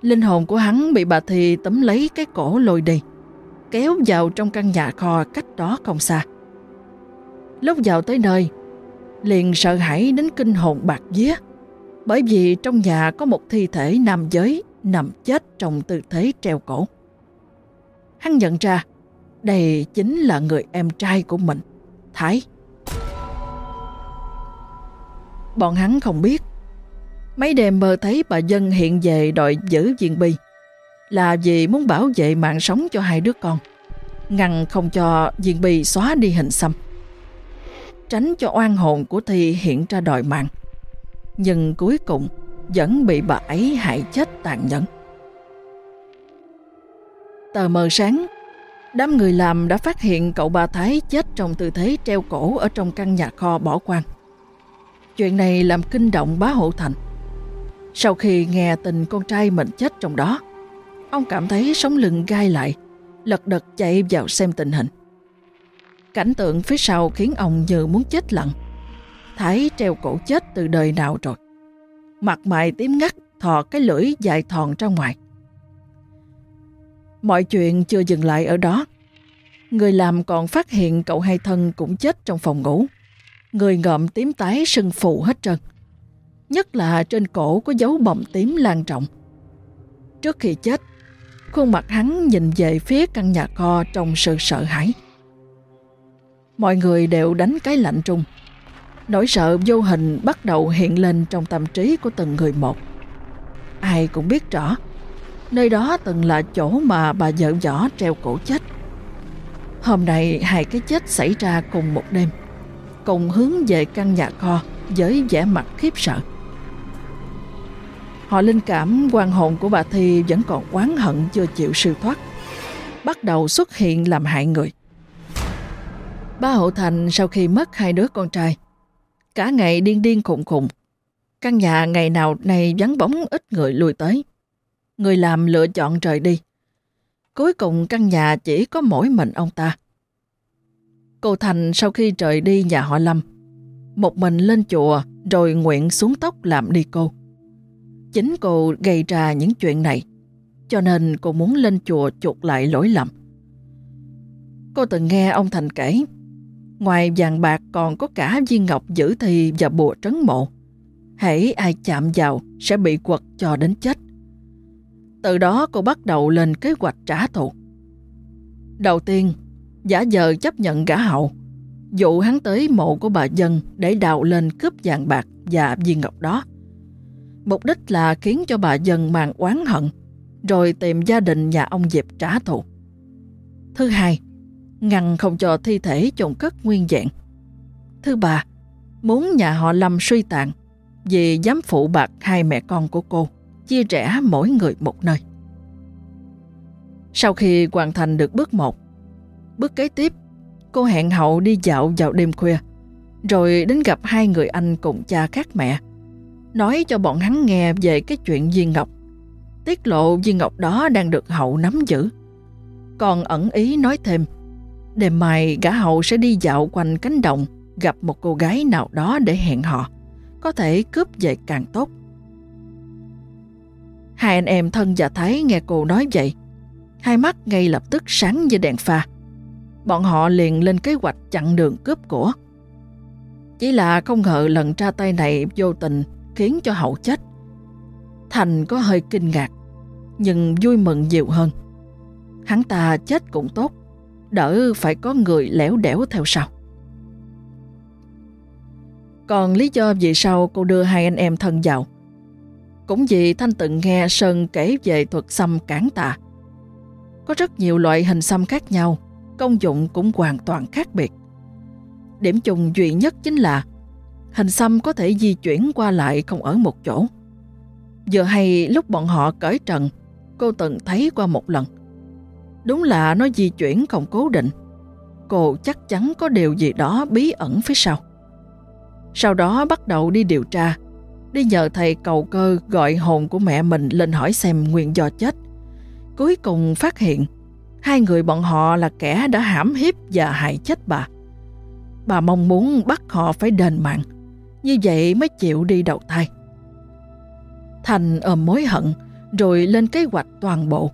Linh hồn của hắn bị bà Thi tấm lấy cái cổ lôi đi, kéo vào trong căn nhà kho cách đó không xa. Lúc vào tới nơi, liền sợ hãi đến kinh hồn bạc vía, bởi vì trong nhà có một thi thể nam giới nằm chết trong tư thế treo cổ. Hắn nhận ra đây chính là người em trai của mình, Thái. Bọn hắn không biết. Mấy đêm mơ thấy bà Dân hiện về đòi giữ Diên Bi là vì muốn bảo vệ mạng sống cho hai đứa con, ngăn không cho Diên Bi xóa đi hình xăm. Tránh cho oan hồn của Thi hiện ra đòi mạng. Nhưng cuối cùng vẫn bị bà ấy hại chết tàn nhẫn. Tờ mờ sáng, đám người làm đã phát hiện cậu bà Thái chết trong tư thế treo cổ ở trong căn nhà kho bỏ quan. Chuyện này làm kinh động bá hộ thành. Sau khi nghe tin con trai mình chết trong đó, ông cảm thấy sống lưng gai lại, lật đật chạy vào xem tình hình. Cảnh tượng phía sau khiến ông như muốn chết lặng. Thái treo cổ chết từ đời nào rồi. Mặt mày tím ngắt, thò cái lưỡi dài thòn ra ngoài. Mọi chuyện chưa dừng lại ở đó. Người làm còn phát hiện cậu hai thân cũng chết trong phòng ngủ. Người ngợm tím tái sưng phù hết trơn. Nhất là trên cổ có dấu bầm tím lan trọng. Trước khi chết, khuôn mặt hắn nhìn về phía căn nhà kho trong sự sợ hãi. Mọi người đều đánh cái lạnh trung. Nỗi sợ vô hình bắt đầu hiện lên trong tâm trí của từng người một. Ai cũng biết rõ, nơi đó từng là chỗ mà bà vợ võ treo cổ chết. Hôm nay hai cái chết xảy ra cùng một đêm cùng hướng về căn nhà kho với vẻ mặt khiếp sợ. Họ linh cảm quan hồn của bà Thi vẫn còn oán hận chưa chịu siêu thoát, bắt đầu xuất hiện làm hại người. Ba Hậu Thành sau khi mất hai đứa con trai, cả ngày điên điên khùng khùng. Căn nhà ngày nào này vắng bóng ít người lui tới. Người làm lựa chọn rời đi. Cuối cùng căn nhà chỉ có mỗi mình ông ta. Cô Thành sau khi rời đi nhà họ Lâm, một mình lên chùa rồi nguyện xuống tóc làm đi cô. Chính cô gây ra những chuyện này, cho nên cô muốn lên chùa chuộc lại lỗi lầm. Cô từng nghe ông Thành kể, ngoài vàng bạc còn có cả viên ngọc giữ thi và bùa trấn mộ. Hãy ai chạm vào sẽ bị quật cho đến chết. Từ đó cô bắt đầu lên kế hoạch trả thù. Đầu tiên, giả vờ chấp nhận gã hậu, dụ hắn tới mộ của bà dân để đào lên cướp vàng bạc và viên ngọc đó. Mục đích là khiến cho bà dân mang oán hận, rồi tìm gia đình nhà ông Diệp trả thù. Thứ hai, ngăn không cho thi thể chôn cất nguyên dạng. Thứ ba, muốn nhà họ Lâm suy tàn vì dám phụ bạc hai mẹ con của cô, chia rẽ mỗi người một nơi. Sau khi hoàn thành được bước một, bước kế tiếp, cô hẹn hậu đi dạo vào đêm khuya, rồi đến gặp hai người anh cùng cha khác mẹ, nói cho bọn hắn nghe về cái chuyện Duyên Ngọc. Tiết lộ Duyên Ngọc đó đang được hậu nắm giữ. Còn ẩn ý nói thêm, đêm mai gã hậu sẽ đi dạo quanh cánh đồng gặp một cô gái nào đó để hẹn họ, có thể cướp về càng tốt. Hai anh em thân và Thái nghe cô nói vậy, hai mắt ngay lập tức sáng như đèn pha. Bọn họ liền lên kế hoạch chặn đường cướp của. Chỉ là không ngờ lần tra tay này vô tình khiến cho hậu chết. Thành có hơi kinh ngạc, nhưng vui mừng nhiều hơn. Hắn ta chết cũng tốt, đỡ phải có người lẻo đẻo theo sau. Còn lý do vì sao cô đưa hai anh em thân vào? Cũng vì Thanh từng nghe Sơn kể về thuật xăm cản tà. Có rất nhiều loại hình xăm khác nhau, công dụng cũng hoàn toàn khác biệt. Điểm chung duy nhất chính là hình xăm có thể di chuyển qua lại không ở một chỗ. Giờ hay lúc bọn họ cởi trần, cô từng thấy qua một lần. Đúng là nó di chuyển không cố định. Cô chắc chắn có điều gì đó bí ẩn phía sau. Sau đó bắt đầu đi điều tra, đi nhờ thầy cầu cơ gọi hồn của mẹ mình lên hỏi xem nguyên do chết. Cuối cùng phát hiện, hai người bọn họ là kẻ đã hãm hiếp và hại chết bà. Bà mong muốn bắt họ phải đền mạng, như vậy mới chịu đi đầu thai. Thành ôm mối hận, rồi lên kế hoạch toàn bộ,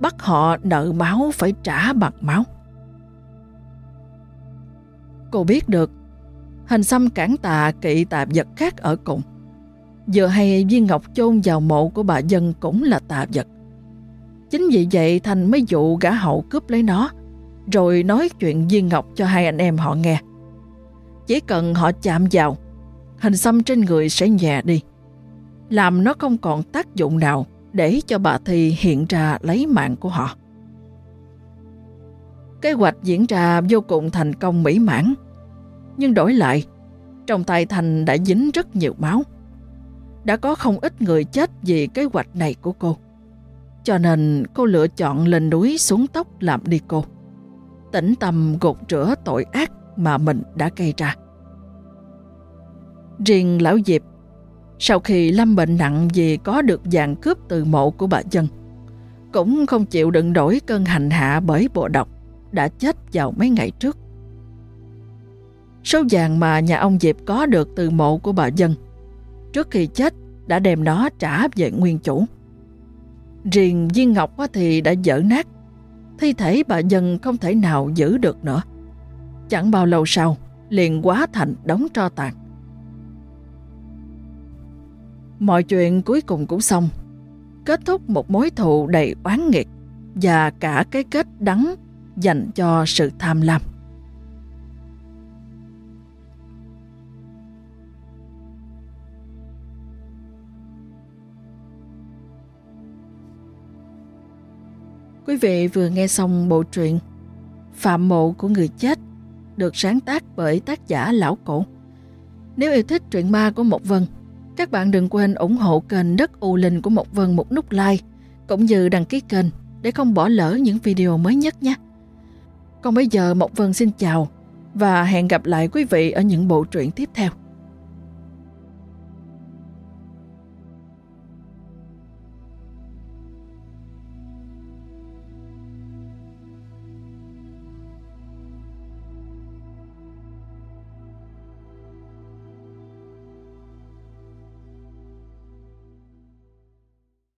bắt họ nợ máu phải trả bằng máu. Cô biết được, hình xăm cản tà kỵ tà vật khác ở cùng. Giờ hay viên ngọc chôn vào mộ của bà dân cũng là tà vật. Chính vì vậy Thành mới dụ gã hậu cướp lấy nó, rồi nói chuyện Duyên ngọc cho hai anh em họ nghe. Chỉ cần họ chạm vào, hình xăm trên người sẽ nhẹ đi, làm nó không còn tác dụng nào để cho bà Thi hiện ra lấy mạng của họ. Kế hoạch diễn ra vô cùng thành công mỹ mãn, nhưng đổi lại, trong tay Thành đã dính rất nhiều máu. Đã có không ít người chết vì kế hoạch này của cô. Cho nên cô lựa chọn lên núi xuống tóc làm đi cô. Tĩnh tâm gột rửa tội ác mà mình đã gây ra. Riêng lão Diệp, sau khi lâm bệnh nặng vì có được vàng cướp từ mộ của bà dân, cũng không chịu đựng đổi cơn hành hạ bởi bộ độc đã chết vào mấy ngày trước. Số vàng mà nhà ông Diệp có được từ mộ của bà dân, trước khi chết đã đem nó trả về nguyên chủ. Riêng viên ngọc thì đã dở nát, thi thể bà dân không thể nào giữ được nữa. Chẳng bao lâu sau, liền quá thành đóng tro tàn. Mọi chuyện cuối cùng cũng xong, kết thúc một mối thù đầy oán nghiệt và cả cái kết đắng dành cho sự tham lam. Quý vị vừa nghe xong bộ truyện Phạm mộ của người chết được sáng tác bởi tác giả Lão Cổ. Nếu yêu thích truyện ma của Mộc Vân, các bạn đừng quên ủng hộ kênh Đất U Linh của Mộc Vân một nút like cũng như đăng ký kênh để không bỏ lỡ những video mới nhất nhé. Còn bây giờ Mộc Vân xin chào và hẹn gặp lại quý vị ở những bộ truyện tiếp theo.